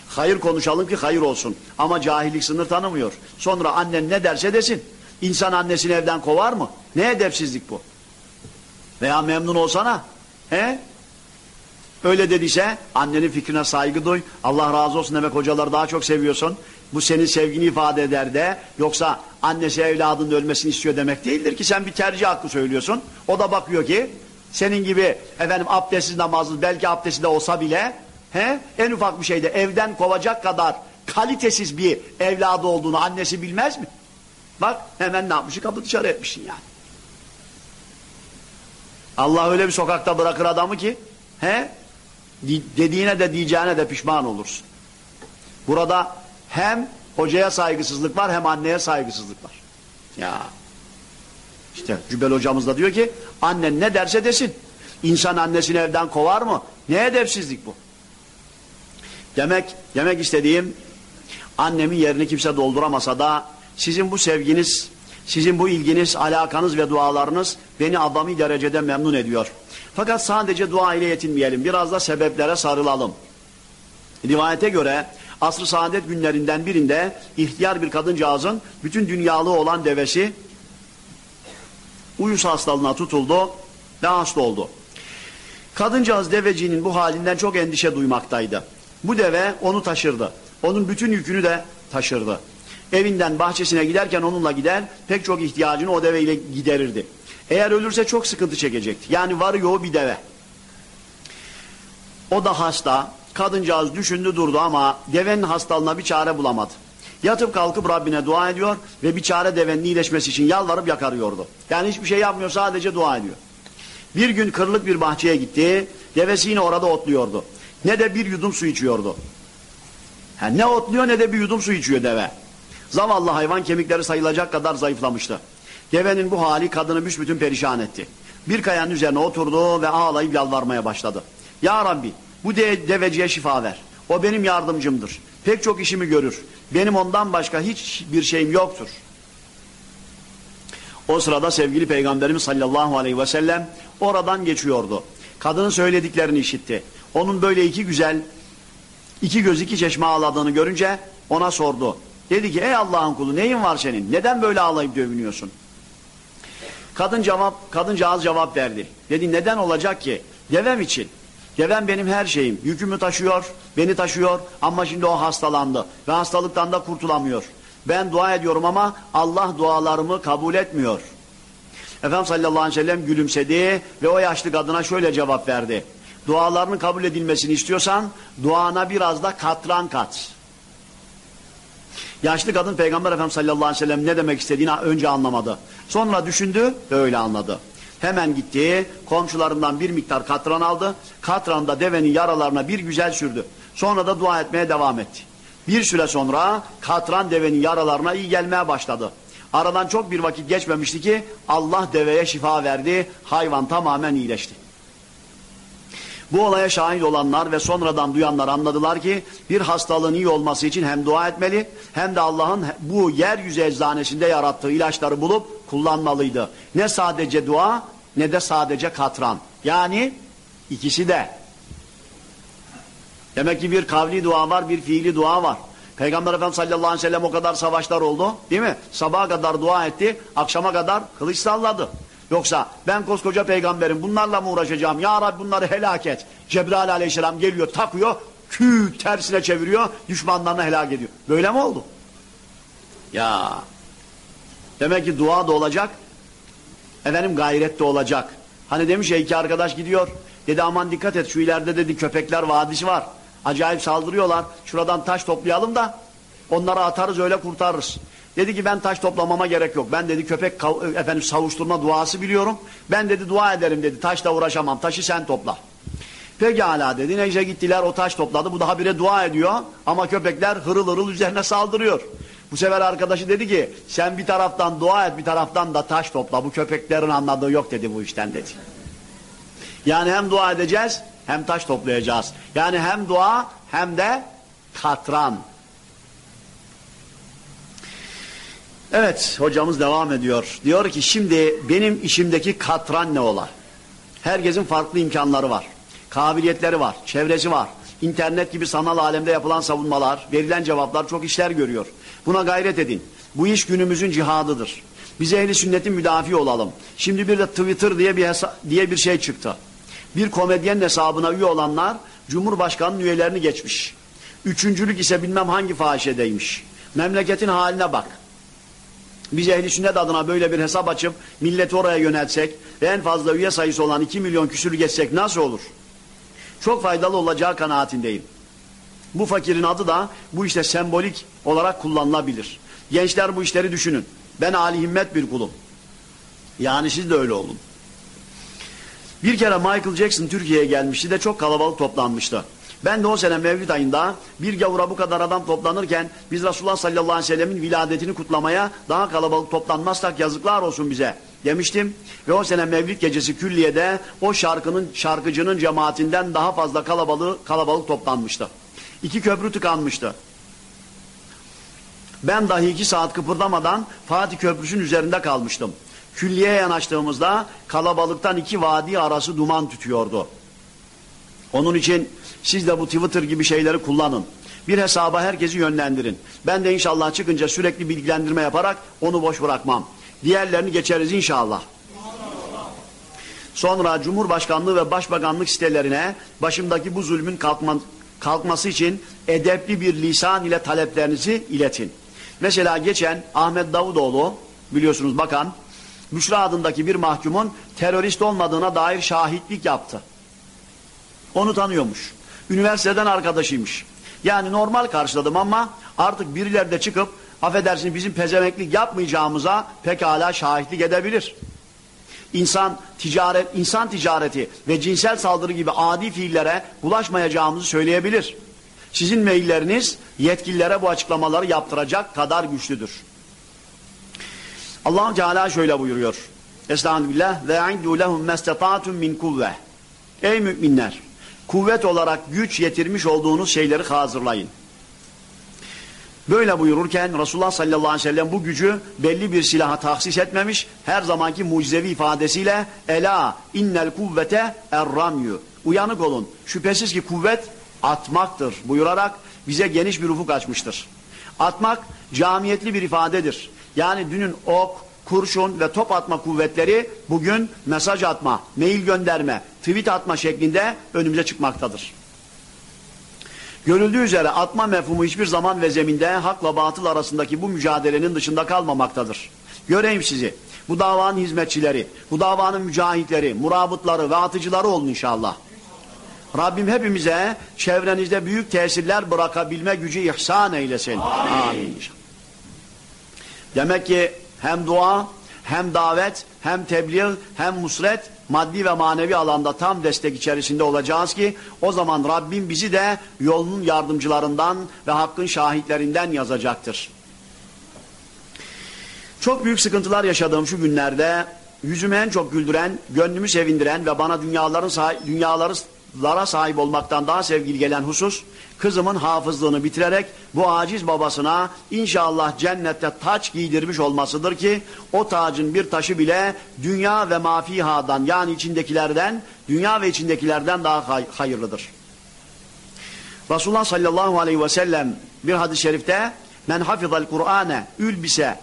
Hayır konuşalım ki hayır olsun. Ama cahillik sınır tanımıyor. Sonra annen ne derse desin. İnsan annesini evden kovar mı? Ne edepsizlik bu? Veya memnun olsana. He? Öyle dediyse annenin fikrine saygı duy. Allah razı olsun demek hocaları daha çok seviyorsun. Bu senin sevgini ifade eder de yoksa annesi evladının ölmesini istiyor demek değildir ki sen bir tercih hakkı söylüyorsun. O da bakıyor ki senin gibi efendim abdestsiz namazlı belki abdesti de olsa bile he, en ufak bir şeyde evden kovacak kadar kalitesiz bir evladı olduğunu annesi bilmez mi? Bak hemen ne yapmışsın kapı dışarı etmişsin yani. Allah öyle bir sokakta bırakır adamı ki he, dediğine de diyeceğine de pişman olursun. Burada hem hocaya saygısızlık var hem anneye saygısızlık var. Ya işte Cübbel hocamız da diyor ki annen ne derse desin. İnsan annesini evden kovar mı? Ne edepsizlik bu? Demek demek istediğim annemin yerini kimse dolduramasa da sizin bu sevginiz, sizin bu ilginiz, alakanız ve dualarınız beni adami derecede memnun ediyor. Fakat sadece dua ile yetinmeyelim. Biraz da sebeplere sarılalım. Rivayete göre asr-ı saadet günlerinden birinde ihtiyar bir kadıncağızın bütün dünyalı olan devesi uyuz hastalığına tutuldu ve hasta oldu. Kadıncağız devecinin bu halinden çok endişe duymaktaydı. Bu deve onu taşırdı. Onun bütün yükünü de taşırdı. Evinden bahçesine giderken onunla gider, pek çok ihtiyacını o deveyle giderirdi. Eğer ölürse çok sıkıntı çekecekti. Yani varı yoğu bir deve. O da hasta. Kadıncağız düşündü durdu ama devenin hastalığına bir çare bulamadı. Yatıp kalkıp Rabbine dua ediyor ve bir çare devenin iyileşmesi için yalvarıp yakarıyordu. Yani hiçbir şey yapmıyor sadece dua ediyor. Bir gün kırlık bir bahçeye gitti. Devesi yine orada otluyordu. Ne de bir yudum su içiyordu. Ha, ne otluyor ne de bir yudum su içiyor deve. Zavallı hayvan kemikleri sayılacak kadar zayıflamıştı. Devenin bu hali kadını büsbütün perişan etti. Bir kayanın üzerine oturdu ve ağlayıp yalvarmaya başladı. Ya Rabbi bu de deveciye şifa ver. O benim yardımcımdır. Pek çok işimi görür. Benim ondan başka hiçbir şeyim yoktur. O sırada sevgili Peygamberimiz sallallahu aleyhi ve sellem oradan geçiyordu. Kadının söylediklerini işitti. Onun böyle iki güzel, iki göz iki çeşme ağladığını görünce ona sordu. Dedi ki ey Allah'ın kulu neyin var senin? Neden böyle ağlayıp dövünüyorsun? Kadın cevap, kadıncağız cevap verdi. Dedi neden olacak ki? Devem için. Devem benim her şeyim. Yükümü taşıyor, beni taşıyor ama şimdi o hastalandı ve hastalıktan da kurtulamıyor. Ben dua ediyorum ama Allah dualarımı kabul etmiyor. Efendimiz sallallahu aleyhi ve sellem gülümsedi ve o yaşlı kadına şöyle cevap verdi. Dualarının kabul edilmesini istiyorsan duana biraz da katran kat. Yaşlı kadın Peygamber Efendimiz sallallahu aleyhi ve sellem ne demek istediğini önce anlamadı. Sonra düşündü ve öyle anladı. Hemen gitti, komşularından bir miktar katran aldı. Katranda devenin yaralarına bir güzel sürdü. Sonra da dua etmeye devam etti. Bir süre sonra katran devenin yaralarına iyi gelmeye başladı. Aradan çok bir vakit geçmemişti ki Allah deveye şifa verdi. Hayvan tamamen iyileşti. Bu olaya şahit olanlar ve sonradan duyanlar anladılar ki bir hastalığın iyi olması için hem dua etmeli hem de Allah'ın bu yeryüzü eczanesinde yarattığı ilaçları bulup kullanmalıydı. Ne sadece dua ne de sadece katran. Yani ikisi de. Demek ki bir kavli dua var bir fiili dua var. Peygamber Efendimiz sallallahu aleyhi ve sellem o kadar savaşlar oldu değil mi? Sabaha kadar dua etti, akşama kadar kılıç salladı. Yoksa ben koskoca peygamberim bunlarla mı uğraşacağım? Ya Rabbi bunları helak et. Cebrail aleyhisselam geliyor takıyor, küt tersine çeviriyor, düşmanlarını helak ediyor. Böyle mi oldu? Ya demek ki dua da olacak, efendim gayret de olacak. Hani demiş ya iki arkadaş gidiyor, dedi aman dikkat et şu ileride dedi köpekler vadisi var. Acayip saldırıyorlar, şuradan taş toplayalım da onları atarız öyle kurtarırız. Dedi ki ben taş toplamama gerek yok. Ben dedi köpek efendim savuşturma duası biliyorum. Ben dedi dua ederim dedi. Taşla uğraşamam. Taşı sen topla. Pekala dedi. Neyse gittiler o taş topladı. Bu daha bire dua ediyor. Ama köpekler hırıl hırıl üzerine saldırıyor. Bu sefer arkadaşı dedi ki sen bir taraftan dua et bir taraftan da taş topla. Bu köpeklerin anladığı yok dedi bu işten dedi. Yani hem dua edeceğiz hem taş toplayacağız. Yani hem dua hem de katran. Evet hocamız devam ediyor. Diyor ki şimdi benim işimdeki katran ne ola? Herkesin farklı imkanları var. Kabiliyetleri var, çevresi var. İnternet gibi sanal alemde yapılan savunmalar, verilen cevaplar çok işler görüyor. Buna gayret edin. Bu iş günümüzün cihadıdır. Biz ehli sünnetin müdafi olalım. Şimdi bir de Twitter diye bir diye bir şey çıktı. Bir komedyen hesabına üye olanlar Cumhurbaşkanı'nın üyelerini geçmiş. Üçüncülük ise bilmem hangi fahişedeymiş. Memleketin haline bak. Biz ehli sünnet adına böyle bir hesap açıp milleti oraya yöneltsek ve en fazla üye sayısı olan 2 milyon küsür geçsek nasıl olur? Çok faydalı olacağı kanaatindeyim. Bu fakirin adı da bu işte sembolik olarak kullanılabilir. Gençler bu işleri düşünün. Ben âli himmet bir kulum. Yani siz de öyle olun. Bir kere Michael Jackson Türkiye'ye gelmişti de çok kalabalık toplanmıştı. Ben de o sene Mevlid ayında bir gavura bu kadar adam toplanırken biz Resulullah sallallahu aleyhi ve sellemin viladetini kutlamaya daha kalabalık toplanmazsak yazıklar olsun bize demiştim. Ve o sene Mevlid gecesi külliyede o şarkının şarkıcının cemaatinden daha fazla kalabalık, kalabalık toplanmıştı. İki köprü tıkanmıştı. Ben dahi iki saat kıpırdamadan Fatih Köprüsü'nün üzerinde kalmıştım. Külliye yanaştığımızda kalabalıktan iki vadi arası duman tütüyordu. Onun için siz de bu Twitter gibi şeyleri kullanın. Bir hesaba herkesi yönlendirin. Ben de inşallah çıkınca sürekli bilgilendirme yaparak onu boş bırakmam. Diğerlerini geçeriz inşallah. Sonra Cumhurbaşkanlığı ve Başbakanlık sitelerine başımdaki bu zulmün kalkma, kalkması için edepli bir lisan ile taleplerinizi iletin. Mesela geçen Ahmet Davutoğlu biliyorsunuz bakan Büşra adındaki bir mahkumun terörist olmadığına dair şahitlik yaptı. Onu tanıyormuş. Üniversiteden arkadaşıymış. Yani normal karşıladım ama artık birileri de çıkıp affedersin bizim pezemeklik yapmayacağımıza pekala şahitlik edebilir. İnsan ticaret, insan ticareti ve cinsel saldırı gibi adi fiillere bulaşmayacağımızı söyleyebilir. Sizin mailleriniz yetkililere bu açıklamaları yaptıracak kadar güçlüdür. Allah Teala şöyle buyuruyor. Estağfirullah ve indu lehum mestata'tum min kuvve. Ey müminler, kuvvet olarak güç yetirmiş olduğunuz şeyleri hazırlayın. Böyle buyururken Resulullah sallallahu aleyhi ve sellem bu gücü belli bir silaha tahsis etmemiş, her zamanki mucizevi ifadesiyle ela innel kuvvete erramyu. Uyanık olun. Şüphesiz ki kuvvet atmaktır buyurarak bize geniş bir ufuk açmıştır. Atmak camiyetli bir ifadedir. Yani dünün ok, kurşun ve top atma kuvvetleri bugün mesaj atma, mail gönderme, tweet atma şeklinde önümüze çıkmaktadır. Görüldüğü üzere atma mefhumu hiçbir zaman ve zeminde hakla batıl arasındaki bu mücadelenin dışında kalmamaktadır. Göreyim sizi. Bu davanın hizmetçileri, bu davanın mücahitleri, murabıtları ve atıcıları olun inşallah. Rabbim hepimize çevrenizde büyük tesirler bırakabilme gücü ihsan eylesin. Amin. Amin. Demek ki hem dua, hem davet, hem tebliğ, hem musret, maddi ve manevi alanda tam destek içerisinde olacağız ki o zaman Rabbim bizi de yolunun yardımcılarından ve hakkın şahitlerinden yazacaktır. Çok büyük sıkıntılar yaşadığım şu günlerde yüzümü en çok güldüren, gönlümü sevindiren ve bana dünyaların dünyaları lara sahip olmaktan daha sevgili gelen husus kızımın hafızlığını bitirerek bu aciz babasına inşallah cennette taç giydirmiş olmasıdır ki o tacın bir taşı bile dünya ve mafihadan yani içindekilerden dünya ve içindekilerden daha hay hayırlıdır. Resulullah sallallahu aleyhi ve sellem bir hadis-i şerifte men hafizal Kur'ane ülbise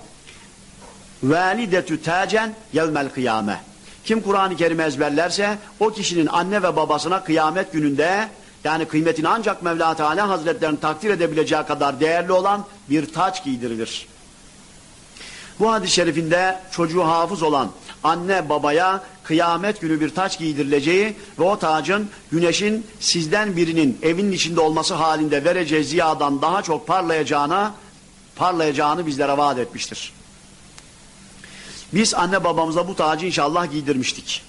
validetü tacen yevmel kıyame. Kim Kur'an-ı Kerim'i ezberlerse o kişinin anne ve babasına kıyamet gününde yani kıymetini ancak Mevla Teala Hazretlerinin takdir edebileceği kadar değerli olan bir taç giydirilir. Bu hadis-i şerifinde çocuğu hafız olan anne babaya kıyamet günü bir taç giydirileceği ve o tacın güneşin sizden birinin evinin içinde olması halinde vereceği ziyadan daha çok parlayacağına parlayacağını bizlere vaat etmiştir. Biz anne babamıza bu tacı inşallah giydirmiştik.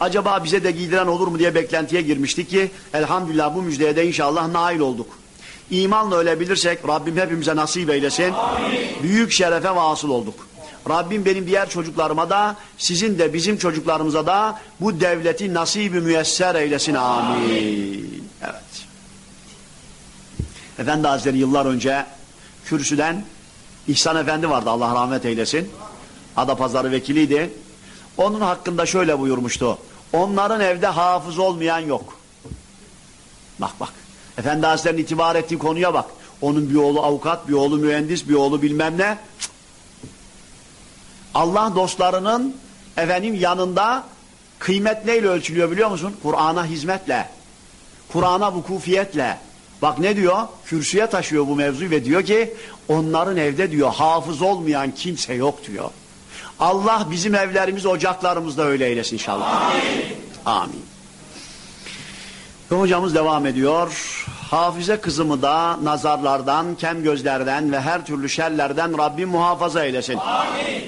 Acaba bize de giydiren olur mu diye beklentiye girmiştik ki elhamdülillah bu müjdeye de inşallah nail olduk. İmanla ölebilirsek Rabbim hepimize nasip eylesin. Amin. Büyük şerefe vasıl olduk. Rabbim benim diğer çocuklarıma da sizin de bizim çocuklarımıza da bu devleti nasibi müyesser eylesin. Amin. Evet. Efendi Hazretleri yıllar önce kürsüden İhsan Efendi vardı Allah rahmet eylesin. Adapazarı vekiliydi. Onun hakkında şöyle buyurmuştu. Onların evde hafız olmayan yok. Bak bak. Efendi Hazretleri'nin itibar ettiği konuya bak. Onun bir oğlu avukat, bir oğlu mühendis, bir oğlu bilmem ne. Allah dostlarının efendim yanında kıymet neyle ölçülüyor biliyor musun? Kur'an'a hizmetle. Kur'an'a vukufiyetle. Bak ne diyor? Kürsüye taşıyor bu mevzuyu ve diyor ki onların evde diyor hafız olmayan kimse yok diyor. Allah bizim evlerimiz, ocaklarımızda öyle eylesin inşallah. Amin. Amin. Ve hocamız devam ediyor. Hafize kızımı da nazarlardan, kem gözlerden ve her türlü şerlerden Rabbim muhafaza eylesin. Amin.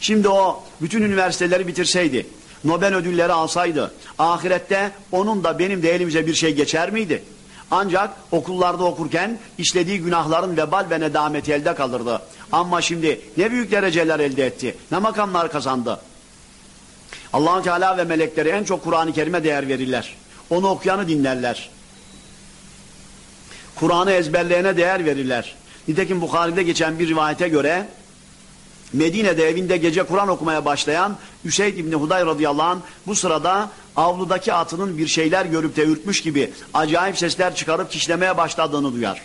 Şimdi o bütün üniversiteleri bitirseydi, Nobel ödülleri alsaydı, ahirette onun da benim de elimize bir şey geçer miydi? Ancak okullarda okurken işlediği günahların vebal ve nedameti elde kalırdı. Ama şimdi ne büyük dereceler elde etti, ne makamlar kazandı. allah Teala ve melekleri en çok Kur'an-ı Kerim'e değer verirler. Onu okuyanı dinlerler. Kur'an'ı ezberleyene değer verirler. Nitekim Bukhari'de geçen bir rivayete göre Medine'de evinde gece Kur'an okumaya başlayan Üseyd İbni Huday radıyallahu anh bu sırada avludaki atının bir şeyler görüp de ürkmüş gibi acayip sesler çıkarıp kişlemeye başladığını duyar.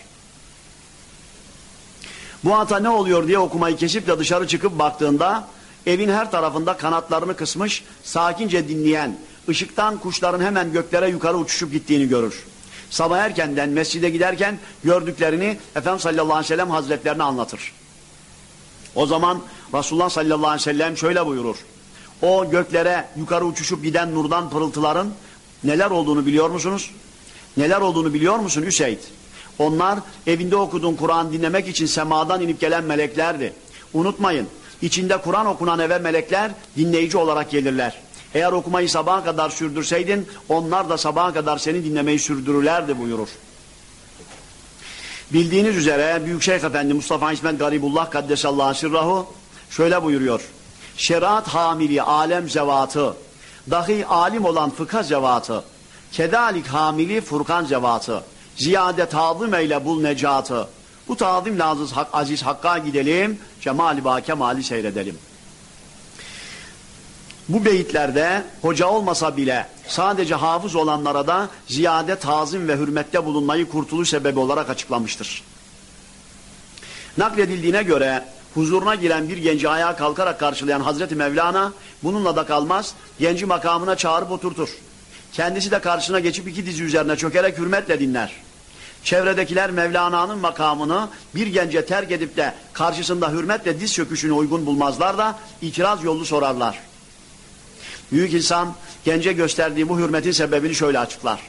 Bu ata ne oluyor diye okumayı kesip de dışarı çıkıp baktığında evin her tarafında kanatlarını kısmış sakince dinleyen ışıktan kuşların hemen göklere yukarı uçuşup gittiğini görür. Sabah erkenden mescide giderken gördüklerini Efendimiz sallallahu aleyhi ve sellem hazretlerine anlatır. O zaman Resulullah sallallahu aleyhi ve sellem şöyle buyurur. O göklere yukarı uçuşup giden nurdan pırıltıların neler olduğunu biliyor musunuz? Neler olduğunu biliyor musun Hüseyin? Onlar evinde okuduğun Kur'an dinlemek için semadan inip gelen meleklerdi. Unutmayın, içinde Kur'an okunan eve melekler dinleyici olarak gelirler. Eğer okumayı sabaha kadar sürdürseydin, onlar da sabaha kadar seni dinlemeyi sürdürürlerdi buyurur. Bildiğiniz üzere Büyükşehir Efendi Mustafa İsmet Garibullah Kaddesallahu sirrahu şöyle buyuruyor. Şeriat hamili alem zevatı, dahi alim olan fıkha zevatı, kedalik hamili furkan zevatı, ziyade tazim eyle bul necatı. Bu tazimle aziz, hak, aziz hakka gidelim, cemali ba kemali seyredelim. Bu beyitlerde hoca olmasa bile sadece hafız olanlara da ziyade tazim ve hürmette bulunmayı kurtuluş sebebi olarak açıklamıştır. Nakledildiğine göre huzuruna giren bir genci ayağa kalkarak karşılayan Hazreti Mevlana bununla da kalmaz, genci makamına çağırıp oturtur. Kendisi de karşına geçip iki dizi üzerine çökerek hürmetle dinler. Çevredekiler Mevlana'nın makamını bir gence terk edip de karşısında hürmetle diz çöküşünü uygun bulmazlar da itiraz yolu sorarlar. Büyük insan gence gösterdiği bu hürmetin sebebini şöyle açıklar.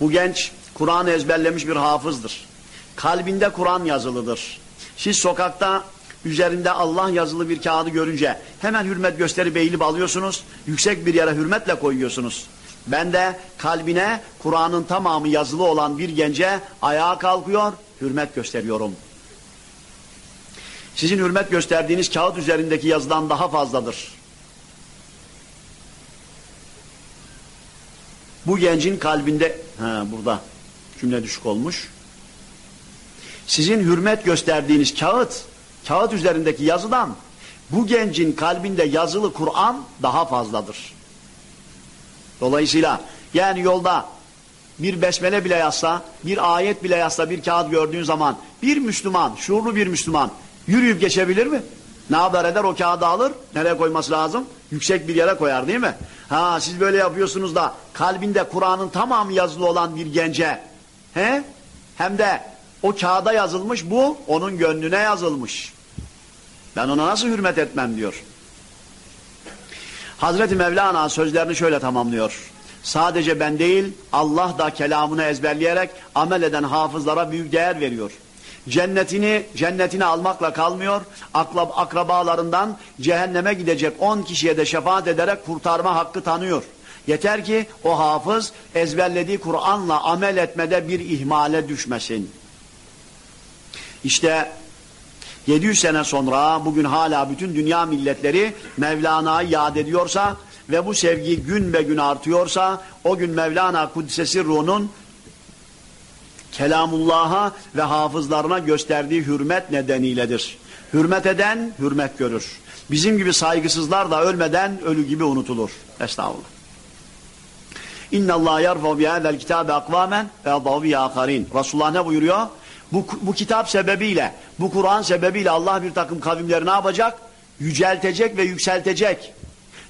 Bu genç Kur'an'ı ezberlemiş bir hafızdır. Kalbinde Kur'an yazılıdır. Siz sokakta üzerinde Allah yazılı bir kağıdı görünce hemen hürmet gösterip eğilip alıyorsunuz. Yüksek bir yere hürmetle koyuyorsunuz. Ben de kalbine Kur'an'ın tamamı yazılı olan bir gence ayağa kalkıyor, hürmet gösteriyorum. Sizin hürmet gösterdiğiniz kağıt üzerindeki yazıdan daha fazladır. Bu gencin kalbinde, ha burada cümle düşük olmuş. Sizin hürmet gösterdiğiniz kağıt, kağıt üzerindeki yazıdan bu gencin kalbinde yazılı Kur'an daha fazladır. Dolayısıyla yani yolda bir besmele bile yazsa, bir ayet bile yazsa bir kağıt gördüğün zaman bir Müslüman, şuurlu bir Müslüman yürüyüp geçebilir mi? Ne haber eder o kağıdı alır, nereye koyması lazım? Yüksek bir yere koyar değil mi? Ha siz böyle yapıyorsunuz da kalbinde Kur'an'ın tamamı yazılı olan bir gence, he? Hem de o kağıda yazılmış bu, onun gönlüne yazılmış. Ben ona nasıl hürmet etmem diyor. Hazreti Mevlana sözlerini şöyle tamamlıyor. Sadece ben değil, Allah da kelamını ezberleyerek amel eden hafızlara büyük değer veriyor. Cennetini cennetini almakla kalmıyor, akrab akrabalarından cehenneme gidecek on kişiye de şefaat ederek kurtarma hakkı tanıyor. Yeter ki o hafız ezberlediği Kur'an'la amel etmede bir ihmale düşmesin. İşte 700 sene sonra bugün hala bütün dünya milletleri Mevlana'yı yad ediyorsa ve bu sevgi gün be gün artıyorsa o gün Mevlana Kuddisesi Ruh'un Kelamullah'a ve hafızlarına gösterdiği hürmet nedeniyledir. Hürmet eden hürmet görür. Bizim gibi saygısızlar da ölmeden ölü gibi unutulur. Estağfurullah. İnna Allah yerfa bi hadal kitabe akvamen ve adavi akarin. Resulullah ne buyuruyor? Bu, bu kitap sebebiyle, bu Kur'an sebebiyle Allah bir takım kavimleri ne yapacak? Yüceltecek ve yükseltecek.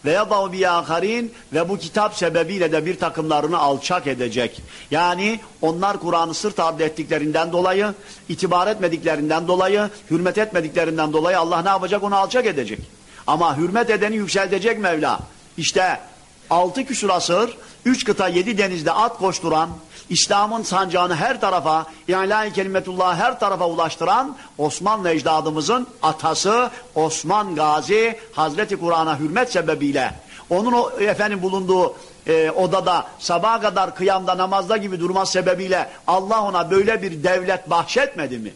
Ve yadav bi akarin ve bu kitap sebebiyle de bir takımlarını alçak edecek. Yani onlar Kur'an'ı sırt ardı ettiklerinden dolayı, itibar etmediklerinden dolayı, hürmet etmediklerinden dolayı Allah ne yapacak? Onu alçak edecek. Ama hürmet edeni yükseltecek Mevla. İşte altı küsur asır, üç kıta yedi denizde at koşturan, İslam'ın sancağını her tarafa, İlahi kelimetullah'ı her tarafa ulaştıran Osmanlı ecdadımızın atası Osman Gazi Hazreti Kur'an'a hürmet sebebiyle onun o efendim bulunduğu e, odada sabaha kadar kıyamda namazda gibi durması sebebiyle Allah ona böyle bir devlet bahşetmedi mi?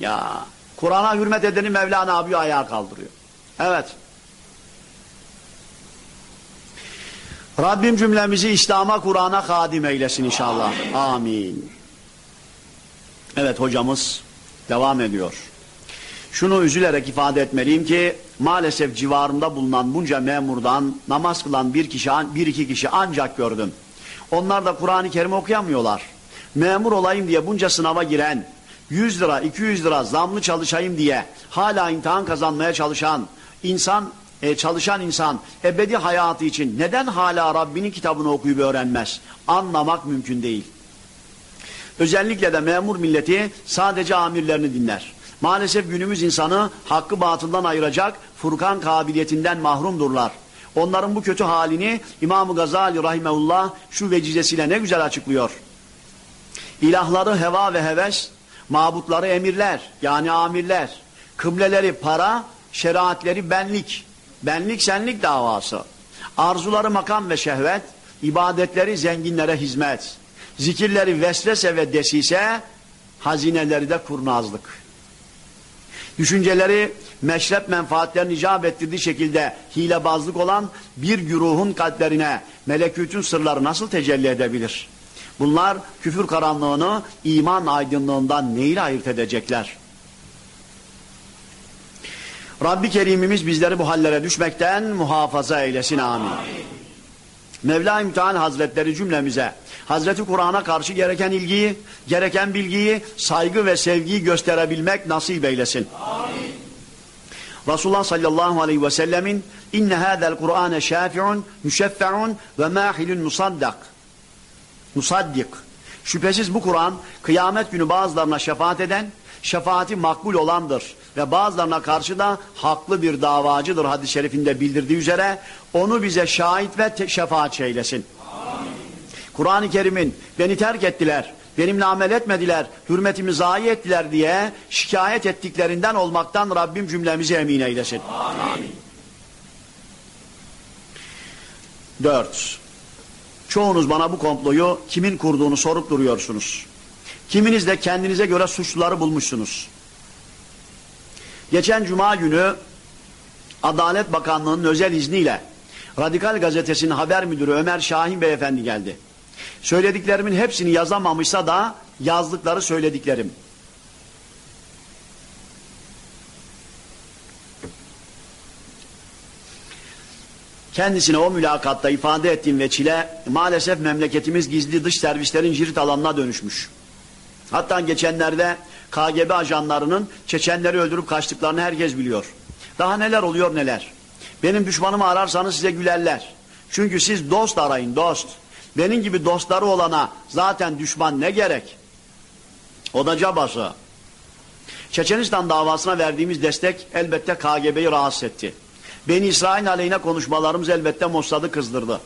Ya Kur'an'a hürmet edeni Mevlana abi ayağa kaldırıyor. Evet. Rabbim cümlemizi İslam'a, Kur'an'a hadim eylesin inşallah. Amin. Evet hocamız devam ediyor. Şunu üzülerek ifade etmeliyim ki maalesef civarında bulunan bunca memurdan namaz kılan bir kişi, bir iki kişi ancak gördüm. Onlar da Kur'an-ı Kerim okuyamıyorlar. Memur olayım diye bunca sınava giren, 100 lira, 200 lira zamlı çalışayım diye hala imtihan kazanmaya çalışan insan e, çalışan insan ebedi hayatı için neden hala Rabbinin kitabını okuyup öğrenmez? Anlamak mümkün değil. Özellikle de memur milleti sadece amirlerini dinler. Maalesef günümüz insanı hakkı batıldan ayıracak Furkan kabiliyetinden mahrumdurlar. Onların bu kötü halini İmam-ı Gazali Rahimeullah şu vecizesiyle ne güzel açıklıyor. İlahları heva ve heves, mabutları emirler yani amirler, kıbleleri para, şeriatleri benlik, benlik senlik davası, arzuları makam ve şehvet, ibadetleri zenginlere hizmet, zikirleri vesvese ve desise, hazineleri de kurnazlık. Düşünceleri meşrep menfaatlerini icap ettirdiği şekilde hilebazlık olan bir güruhun kalplerine melekutun sırları nasıl tecelli edebilir? Bunlar küfür karanlığını iman aydınlığından neyle ayırt edecekler? Rabbi Kerimimiz bizleri bu hallere düşmekten muhafaza eylesin amin. Mevla İmtihan Hazretleri cümlemize Hazreti Kur'an'a karşı gereken ilgiyi, gereken bilgiyi, saygı ve sevgiyi gösterebilmek nasip eylesin. Amin. Resulullah sallallahu aleyhi ve sellemin inne hâzel Kur'ane şâfi'un, müşeffe'un ve mâhilun musaddak. Musaddik. Şüphesiz bu Kur'an kıyamet günü bazılarına şefaat eden, şefaati makbul olandır ve bazılarına karşı da haklı bir davacıdır hadis-i şerifinde bildirdiği üzere onu bize şahit ve şefaat eylesin. Kur'an-ı Kerim'in beni terk ettiler, benimle amel etmediler, hürmetimi zayi ettiler diye şikayet ettiklerinden olmaktan Rabbim cümlemizi emin eylesin. Amin. Dört. Çoğunuz bana bu komployu kimin kurduğunu sorup duruyorsunuz. Kiminiz de kendinize göre suçluları bulmuşsunuz. Geçen cuma günü Adalet Bakanlığı'nın özel izniyle Radikal Gazetesi'nin haber müdürü Ömer Şahin Beyefendi geldi. Söylediklerimin hepsini yazamamışsa da yazdıkları söylediklerim. kendisine o mülakatta ifade ettiğim veçile maalesef memleketimiz gizli dış servislerin cirit alanına dönüşmüş. Hatta geçenlerde KGB ajanlarının Çeçenleri öldürüp kaçtıklarını herkes biliyor. Daha neler oluyor neler. Benim düşmanımı ararsanız size gülerler. Çünkü siz dost arayın dost. Benim gibi dostları olana zaten düşman ne gerek? O da cabası. Çeçenistan davasına verdiğimiz destek elbette KGB'yi rahatsız etti. Beni İsrail aleyhine konuşmalarımız elbette Mossad'ı kızdırdı.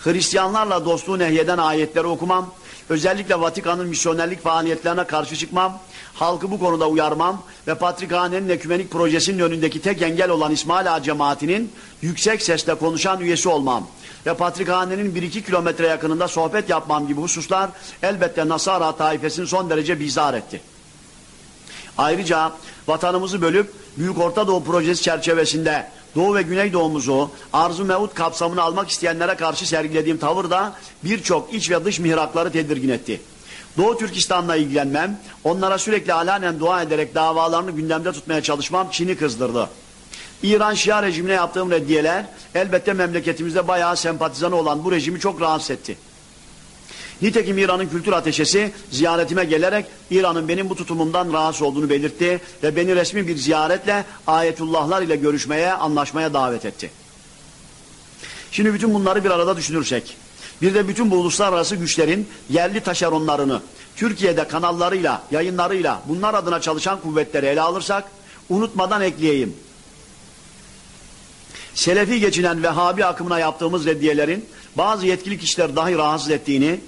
Hristiyanlarla dostluğu nehyeden ayetleri okumam, özellikle Vatikan'ın misyonerlik faaliyetlerine karşı çıkmam, halkı bu konuda uyarmam ve Patrikhane'nin ekümenik projesinin önündeki tek engel olan İsmail Ağa cemaatinin yüksek sesle konuşan üyesi olmam ve Patrikhane'nin 1-2 kilometre yakınında sohbet yapmam gibi hususlar elbette Nasara taifesini son derece bizar etti. Ayrıca vatanımızı bölüp Büyük Orta Doğu projesi çerçevesinde Doğu ve Güneydoğumuzu arzu mevut kapsamını almak isteyenlere karşı sergilediğim tavır da birçok iç ve dış mihrakları tedirgin etti. Doğu Türkistan'la ilgilenmem, onlara sürekli alanen dua ederek davalarını gündemde tutmaya çalışmam Çin'i kızdırdı. İran Şia rejimine yaptığım reddiyeler elbette memleketimizde bayağı sempatizanı olan bu rejimi çok rahatsız etti. Nitekim İran'ın kültür ateşesi ziyaretime gelerek İran'ın benim bu tutumumdan rahatsız olduğunu belirtti ve beni resmi bir ziyaretle ayetullahlar ile görüşmeye, anlaşmaya davet etti. Şimdi bütün bunları bir arada düşünürsek, bir de bütün bu uluslararası güçlerin yerli taşeronlarını Türkiye'de kanallarıyla, yayınlarıyla bunlar adına çalışan kuvvetleri ele alırsak, unutmadan ekleyeyim. Selefi geçinen Vehhabi akımına yaptığımız reddiyelerin bazı yetkili kişiler dahi rahatsız ettiğini,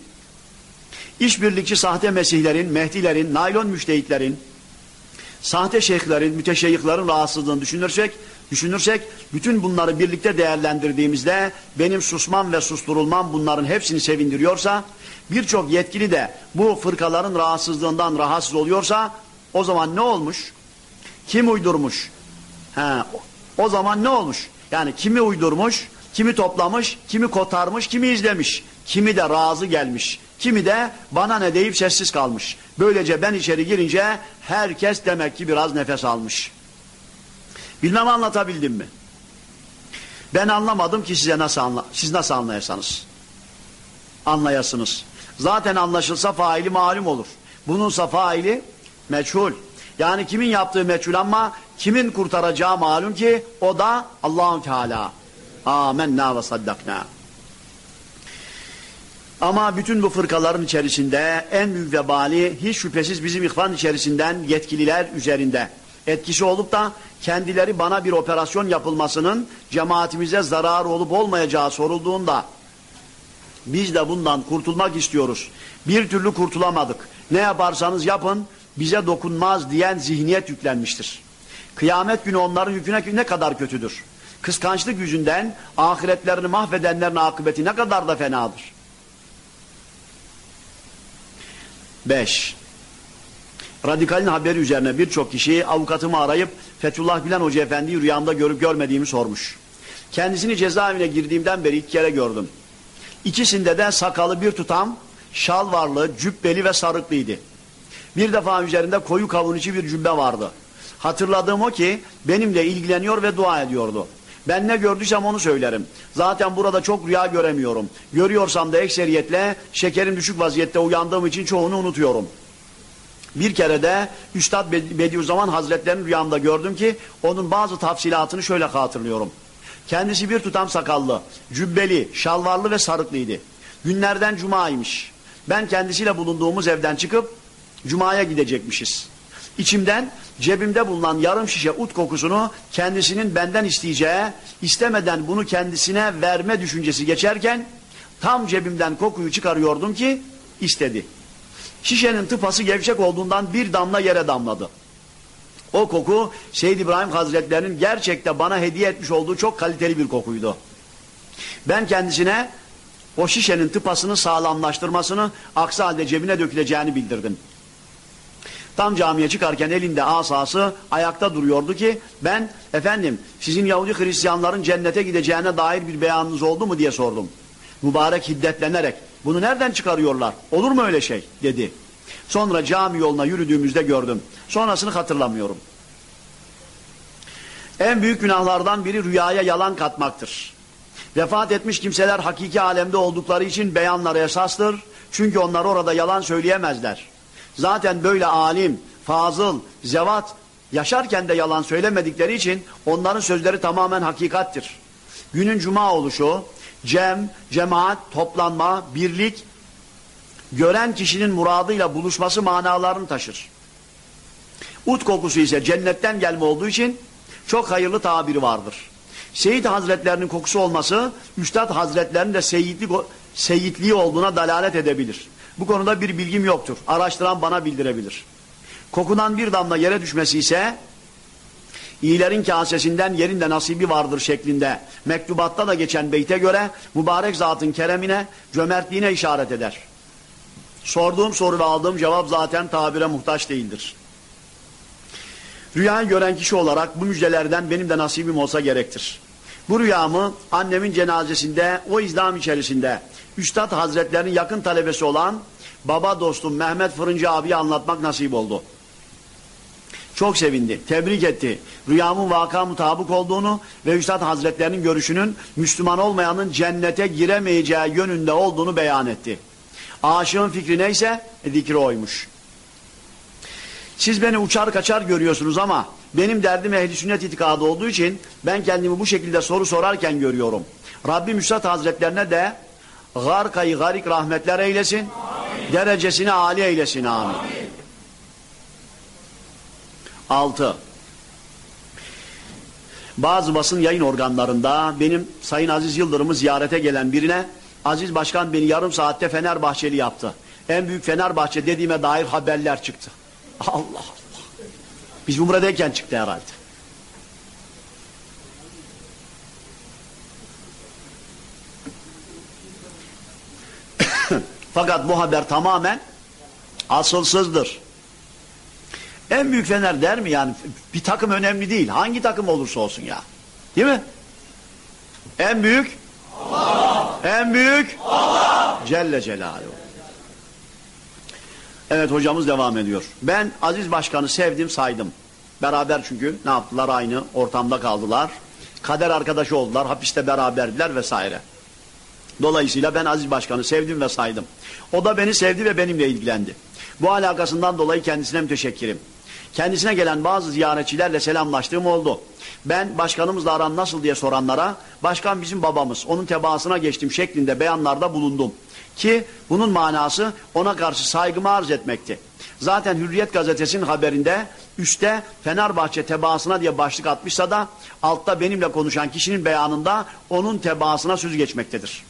işbirlikçi sahte mesihlerin, mehdilerin, naylon müştehitlerin, sahte şeyhlerin, müteşeyyihlerin rahatsızlığını düşünürsek, düşünürsek bütün bunları birlikte değerlendirdiğimizde benim susmam ve susturulmam bunların hepsini sevindiriyorsa, birçok yetkili de bu fırkaların rahatsızlığından rahatsız oluyorsa o zaman ne olmuş? Kim uydurmuş? Ha, o zaman ne olmuş? Yani kimi uydurmuş, kimi toplamış, kimi kotarmış, kimi izlemiş, kimi de razı gelmiş, kimi de bana ne deyip sessiz kalmış. Böylece ben içeri girince herkes demek ki biraz nefes almış. Bilmem anlatabildim mi? Ben anlamadım ki size nasıl anla siz nasıl anlayasanız. Anlayasınız. Zaten anlaşılsa faili malum olur. Bununsa faili meçhul. Yani kimin yaptığı meçhul ama kimin kurtaracağı malum ki o da Allah'ın Teala. Amenna ve saddakna. Ama bütün bu fırkaların içerisinde en büyük vebali hiç şüphesiz bizim ihvan içerisinden yetkililer üzerinde etkisi olup da kendileri bana bir operasyon yapılmasının cemaatimize zarar olup olmayacağı sorulduğunda biz de bundan kurtulmak istiyoruz. Bir türlü kurtulamadık. Ne yaparsanız yapın bize dokunmaz diyen zihniyet yüklenmiştir. Kıyamet günü onların yüküne ne kadar kötüdür. Kıskançlık yüzünden ahiretlerini mahvedenlerin akıbeti ne kadar da fenadır. 5. Radikalin haberi üzerine birçok kişi avukatımı arayıp Fethullah Gülen Hoca Efendi'yi rüyamda görüp görmediğimi sormuş. Kendisini cezaevine girdiğimden beri ilk kere gördüm. İkisinde de sakalı bir tutam, şal varlı, cübbeli ve sarıklıydı. Bir defa üzerinde koyu kavun içi bir cübbe vardı. Hatırladığım o ki benimle ilgileniyor ve dua ediyordu. Ben ne gördüysem onu söylerim. Zaten burada çok rüya göremiyorum. Görüyorsam da ekseriyetle şekerim düşük vaziyette uyandığım için çoğunu unutuyorum. Bir kere de Üstad Bediüzzaman Hazretleri'nin rüyamda gördüm ki onun bazı tafsilatını şöyle hatırlıyorum. Kendisi bir tutam sakallı, cübbeli, şalvarlı ve sarıklıydı. Günlerden cumaymış. Ben kendisiyle bulunduğumuz evden çıkıp cumaya gidecekmişiz. İçimden cebimde bulunan yarım şişe ut kokusunu kendisinin benden isteyeceği, istemeden bunu kendisine verme düşüncesi geçerken tam cebimden kokuyu çıkarıyordum ki istedi. Şişenin tıpası gevşek olduğundan bir damla yere damladı. O koku Seyyid İbrahim Hazretleri'nin gerçekte bana hediye etmiş olduğu çok kaliteli bir kokuydu. Ben kendisine o şişenin tıpasını sağlamlaştırmasını aksi halde cebine döküleceğini bildirdim. Tam camiye çıkarken elinde asası ayakta duruyordu ki ben efendim sizin Yahudi Hristiyanların cennete gideceğine dair bir beyanınız oldu mu diye sordum. Mübarek hiddetlenerek bunu nereden çıkarıyorlar olur mu öyle şey dedi. Sonra cami yoluna yürüdüğümüzde gördüm. Sonrasını hatırlamıyorum. En büyük günahlardan biri rüyaya yalan katmaktır. Vefat etmiş kimseler hakiki alemde oldukları için beyanları esastır. Çünkü onlar orada yalan söyleyemezler. Zaten böyle alim, fazıl, zevat yaşarken de yalan söylemedikleri için onların sözleri tamamen hakikattir. Günün cuma oluşu, cem, cemaat, toplanma, birlik, gören kişinin muradıyla buluşması manalarını taşır. Ut kokusu ise cennetten gelme olduğu için çok hayırlı tabiri vardır. Seyit Hazretlerinin kokusu olması, Üstad Hazretlerinin de seyitlik, seyitliği olduğuna dalalet edebilir. Bu konuda bir bilgim yoktur. Araştıran bana bildirebilir. Kokudan bir damla yere düşmesi ise iyilerin kasesinden yerinde nasibi vardır şeklinde mektubatta da geçen beyte göre mübarek zatın keremine, cömertliğine işaret eder. Sorduğum soru ve aldığım cevap zaten tabire muhtaç değildir. Rüyayı gören kişi olarak bu müjdelerden benim de nasibim olsa gerektir. Bu rüyamı annemin cenazesinde o izdam içerisinde Üstad Hazretlerinin yakın talebesi olan baba dostum Mehmet Fırıncı abiye anlatmak nasip oldu. Çok sevindi, tebrik etti. Rüyamın vaka mutabık olduğunu ve Üstad Hazretlerinin görüşünün Müslüman olmayanın cennete giremeyeceği yönünde olduğunu beyan etti. Aşığın fikri neyse zikri oymuş. Siz beni uçar kaçar görüyorsunuz ama benim derdim ehli sünnet itikadı olduğu için ben kendimi bu şekilde soru sorarken görüyorum. Rabbim Üstad Hazretlerine de garkayı garik rahmetler eylesin. Amin. Derecesini âli eylesin. Amin. Amin. 6. Bazı basın yayın organlarında benim Sayın Aziz Yıldırım'ı ziyarete gelen birine Aziz Başkan beni yarım saatte Fenerbahçeli yaptı. En büyük Fenerbahçe dediğime dair haberler çıktı. Allah Allah. Biz Umre'deyken çıktı herhalde. Fakat bu haber tamamen asılsızdır. En büyük fener der mi yani? Bir takım önemli değil. Hangi takım olursa olsun ya. Değil mi? En büyük Allah. En büyük Allah. Celle Celaluhu. Evet hocamız devam ediyor. Ben Aziz Başkan'ı sevdim saydım. Beraber çünkü ne yaptılar aynı ortamda kaldılar. Kader arkadaşı oldular. Hapiste beraberdiler vesaire. Dolayısıyla ben Aziz Başkan'ı sevdim ve saydım. O da beni sevdi ve benimle ilgilendi. Bu alakasından dolayı kendisine müteşekkirim. Kendisine gelen bazı ziyaretçilerle selamlaştığım oldu. Ben başkanımızla aram nasıl diye soranlara başkan bizim babamız onun tebaasına geçtim şeklinde beyanlarda bulundum. Ki bunun manası ona karşı saygımı arz etmekti. Zaten Hürriyet gazetesinin haberinde üstte Fenerbahçe tebaasına diye başlık atmışsa da altta benimle konuşan kişinin beyanında onun tebaasına söz geçmektedir.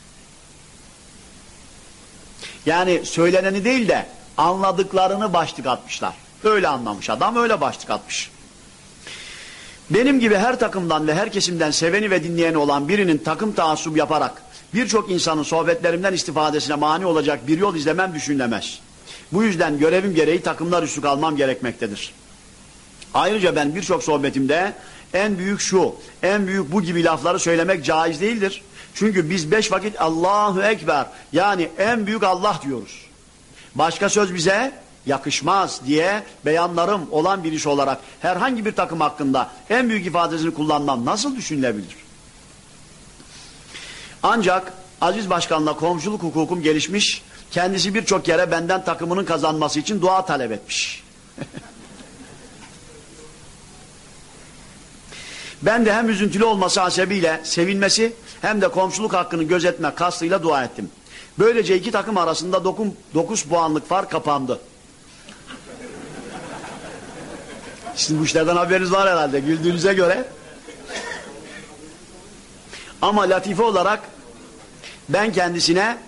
Yani söyleneni değil de anladıklarını başlık atmışlar. Öyle anlamış adam öyle başlık atmış. Benim gibi her takımdan ve her kesimden seveni ve dinleyeni olan birinin takım taassub yaparak birçok insanın sohbetlerimden istifadesine mani olacak bir yol izlemem düşünülemez. Bu yüzden görevim gereği takımlar üstü kalmam gerekmektedir. Ayrıca ben birçok sohbetimde en büyük şu, en büyük bu gibi lafları söylemek caiz değildir. Çünkü biz beş vakit Allahu Ekber yani en büyük Allah diyoruz. Başka söz bize yakışmaz diye beyanlarım olan bir iş olarak herhangi bir takım hakkında en büyük ifadesini kullanmam nasıl düşünülebilir? Ancak Aziz Başkan'la komşuluk hukukum gelişmiş, kendisi birçok kere benden takımının kazanması için dua talep etmiş. ben de hem üzüntülü olması hasebiyle sevinmesi hem de komşuluk hakkını gözetme kastıyla dua ettim. Böylece iki takım arasında 9 puanlık fark kapandı. Sizin bu işlerden haberiniz var herhalde güldüğünüze göre. Ama latife olarak ben kendisine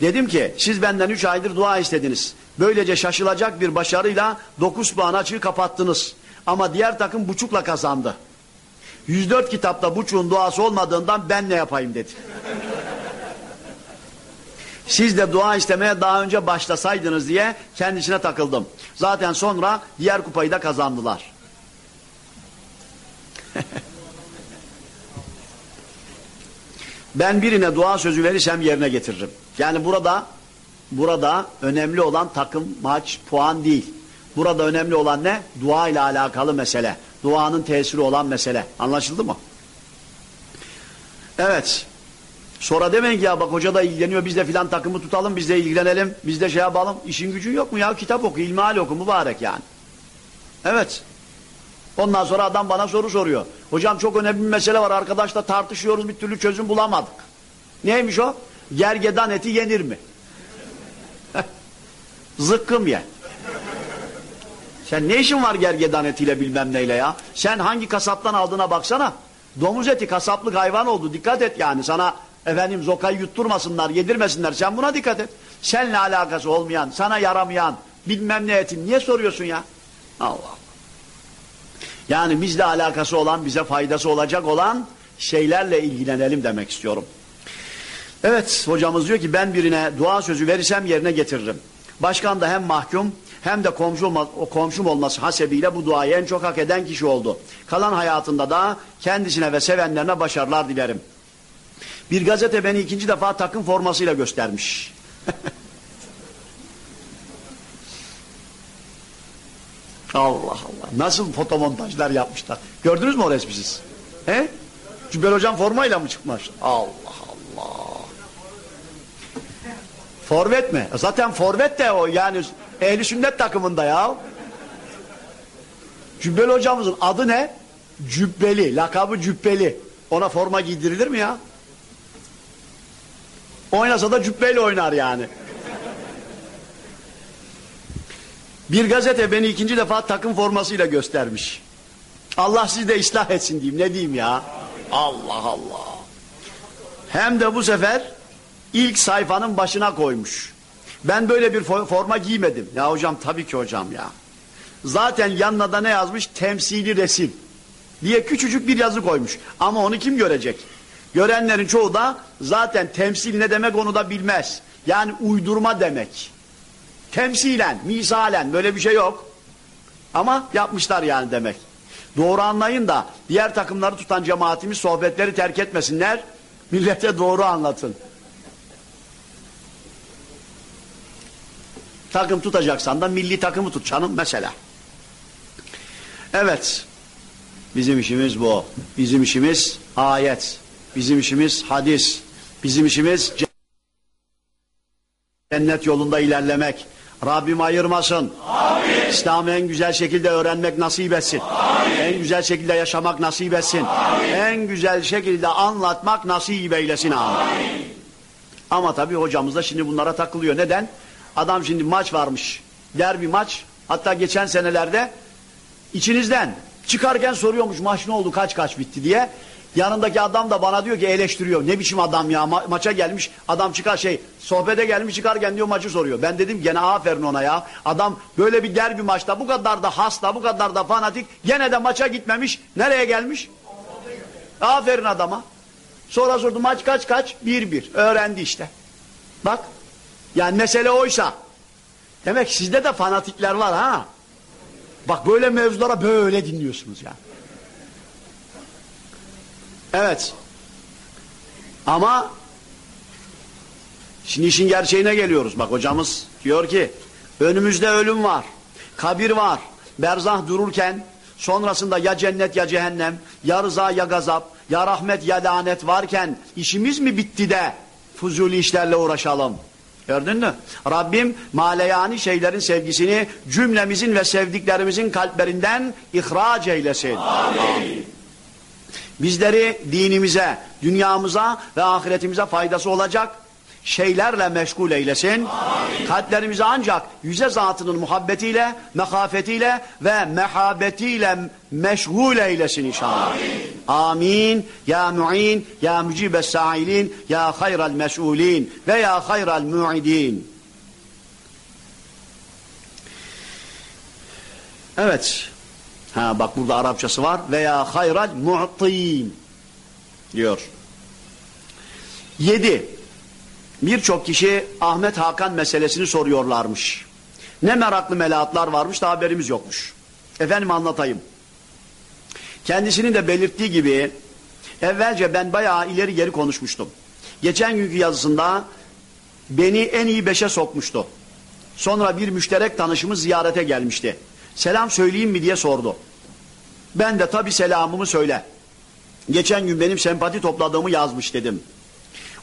dedim ki siz benden üç aydır dua istediniz. Böylece şaşılacak bir başarıyla dokuz puan açığı kapattınız. Ama diğer takım buçukla kazandı. 104 kitapta buçuğun duası olmadığından ben ne yapayım dedi. Siz de dua istemeye daha önce başlasaydınız diye kendisine takıldım. Zaten sonra diğer kupayı da kazandılar. ben birine dua sözü verirsem yerine getiririm. Yani burada burada önemli olan takım, maç, puan değil. Burada önemli olan ne? Dua ile alakalı mesele. Duanın tesiri olan mesele. Anlaşıldı mı? Evet. Sonra demeyin ki ya bak hoca da ilgileniyor biz de filan takımı tutalım biz de ilgilenelim biz de şey yapalım. İşin gücün yok mu ya kitap oku ilmihal oku mübarek yani. Evet. Ondan sonra adam bana soru soruyor. Hocam çok önemli bir mesele var arkadaşla tartışıyoruz bir türlü çözüm bulamadık. Neymiş o? Gergedan eti yenir mi? Zıkkım ye. Sen ne işin var gergedan etiyle bilmem neyle ya? Sen hangi kasaptan aldığına baksana. Domuz eti kasaplık hayvan oldu. Dikkat et yani sana efendim zokayı yutturmasınlar, yedirmesinler. Sen buna dikkat et. Seninle alakası olmayan, sana yaramayan bilmem ne etin niye soruyorsun ya? Allah. Yani bizle alakası olan, bize faydası olacak olan şeylerle ilgilenelim demek istiyorum. Evet hocamız diyor ki ben birine dua sözü verirsem yerine getiririm. Başkan da hem mahkum hem de komşu olma, o komşum olması hasebiyle bu duayı en çok hak eden kişi oldu. Kalan hayatında da kendisine ve sevenlerine başarılar dilerim. Bir gazete beni ikinci defa takım formasıyla göstermiş. Allah Allah. Nasıl fotomontajlar yapmışlar. Gördünüz mü o resmi siz? He? Cübbel hocam formayla mı çıkmış? Allah Allah. Forvet mi? Zaten forvet de o yani ehli sünnet takımında ya. Cübbeli hocamızın adı ne? Cübbeli, lakabı Cübbeli. Ona forma giydirilir mi ya? Oynasa da cübbeyle oynar yani. Bir gazete beni ikinci defa takım formasıyla göstermiş. Allah sizi de ıslah etsin diyeyim. Ne diyeyim ya? Allah Allah. Hem de bu sefer ilk sayfanın başına koymuş. Ben böyle bir forma giymedim. Ya hocam tabii ki hocam ya. Zaten yanına da ne yazmış? Temsili resim. Diye küçücük bir yazı koymuş. Ama onu kim görecek? Görenlerin çoğu da zaten temsil ne demek onu da bilmez. Yani uydurma demek. Temsilen, misalen böyle bir şey yok. Ama yapmışlar yani demek. Doğru anlayın da diğer takımları tutan cemaatimiz sohbetleri terk etmesinler. Millete doğru anlatın. Takım tutacaksan da milli takımı tut canım mesela. Evet. Bizim işimiz bu. Bizim işimiz ayet. Bizim işimiz hadis. Bizim işimiz cennet yolunda ilerlemek. Rabbim ayırmasın. Amin. İslam'ı en güzel şekilde öğrenmek nasip etsin. Amin. En güzel şekilde yaşamak nasip etsin. Amin. En güzel şekilde anlatmak nasip eylesin. Amin. Amin. Ama tabii hocamız da şimdi bunlara takılıyor. Neden? Adam şimdi maç varmış. Derbi maç. Hatta geçen senelerde içinizden çıkarken soruyormuş maç ne oldu kaç kaç bitti diye. Yanındaki adam da bana diyor ki eleştiriyor. Ne biçim adam ya Ma maça gelmiş adam çıkar şey sohbete gelmiş çıkarken diyor maçı soruyor. Ben dedim gene aferin ona ya. Adam böyle bir derbi maçta bu kadar da hasta bu kadar da fanatik gene de maça gitmemiş. Nereye gelmiş? Aferin adama. Sonra sordu maç kaç kaç? Bir bir. Öğrendi işte. Bak. Yani mesele oysa. Demek sizde de fanatikler var ha. Bak böyle mevzulara böyle dinliyorsunuz ya. Evet. Ama şimdi işin gerçeğine geliyoruz. Bak hocamız diyor ki önümüzde ölüm var. Kabir var. Berzah dururken sonrasında ya cennet ya cehennem, ya rıza ya gazap, ya rahmet ya lanet varken işimiz mi bitti de fuzuli işlerle uğraşalım? Gördün mü? Rabbim maleyani şeylerin sevgisini cümlemizin ve sevdiklerimizin kalplerinden ihraç eylesin. Amin. Bizleri dinimize, dünyamıza ve ahiretimize faydası olacak şeylerle meşgul eylesin. Amin. Kalplerimizi ancak yüze zatının muhabbetiyle, mehafetiyle ve mehabetiyle meşgul eylesin inşallah. Amin. Amin. Ya mu'in, ya mücibes sa'ilin, ya hayral mes'ulin ve ya hayral mu'idin. Evet. Ha bak burada Arapçası var. Veya hayral mu'tin diyor. Yedi. Birçok kişi Ahmet Hakan meselesini soruyorlarmış. Ne meraklı melahatlar varmış da haberimiz yokmuş. Efendim anlatayım. Kendisinin de belirttiği gibi evvelce ben bayağı ileri geri konuşmuştum. Geçen günkü yazısında beni en iyi beşe sokmuştu. Sonra bir müşterek tanışımız ziyarete gelmişti. Selam söyleyeyim mi diye sordu. Ben de tabi selamımı söyle. Geçen gün benim sempati topladığımı yazmış dedim.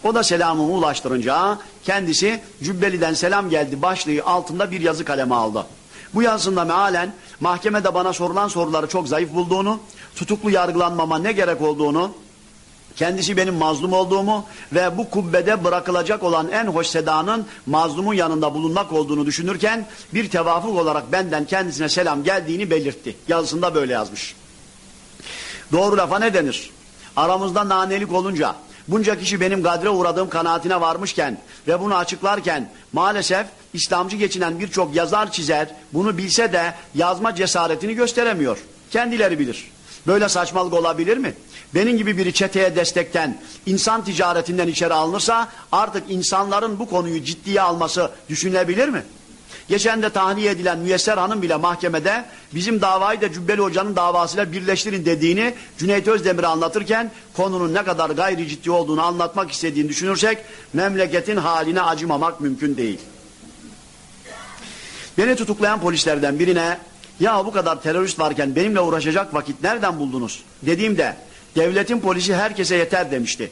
O da selamımı ulaştırınca kendisi Cübbeli'den selam geldi başlığı altında bir yazı kaleme aldı. Bu yazısında mealen mahkemede bana sorulan soruları çok zayıf bulduğunu, tutuklu yargılanmama ne gerek olduğunu, kendisi benim mazlum olduğumu ve bu kubbede bırakılacak olan en hoş sedanın mazlumun yanında bulunmak olduğunu düşünürken bir tevafuk olarak benden kendisine selam geldiğini belirtti. Yazısında böyle yazmış. Doğru lafa ne denir? Aramızda nanelik olunca bunca kişi benim gadre uğradığım kanaatine varmışken ve bunu açıklarken maalesef İslamcı geçinen birçok yazar çizer bunu bilse de yazma cesaretini gösteremiyor. Kendileri bilir. Böyle saçmalık olabilir mi? Benim gibi biri çeteye destekten, insan ticaretinden içeri alınırsa artık insanların bu konuyu ciddiye alması düşünülebilir mi? Geçen de tahliye edilen Müyesser Hanım bile mahkemede bizim davayı da Cübbeli Hoca'nın davasıyla birleştirin dediğini Cüneyt Özdemir'e anlatırken konunun ne kadar gayri ciddi olduğunu anlatmak istediğini düşünürsek memleketin haline acımamak mümkün değil. Beni tutuklayan polislerden birine ya bu kadar terörist varken benimle uğraşacak vakit nereden buldunuz? Dediğimde devletin polisi herkese yeter demişti.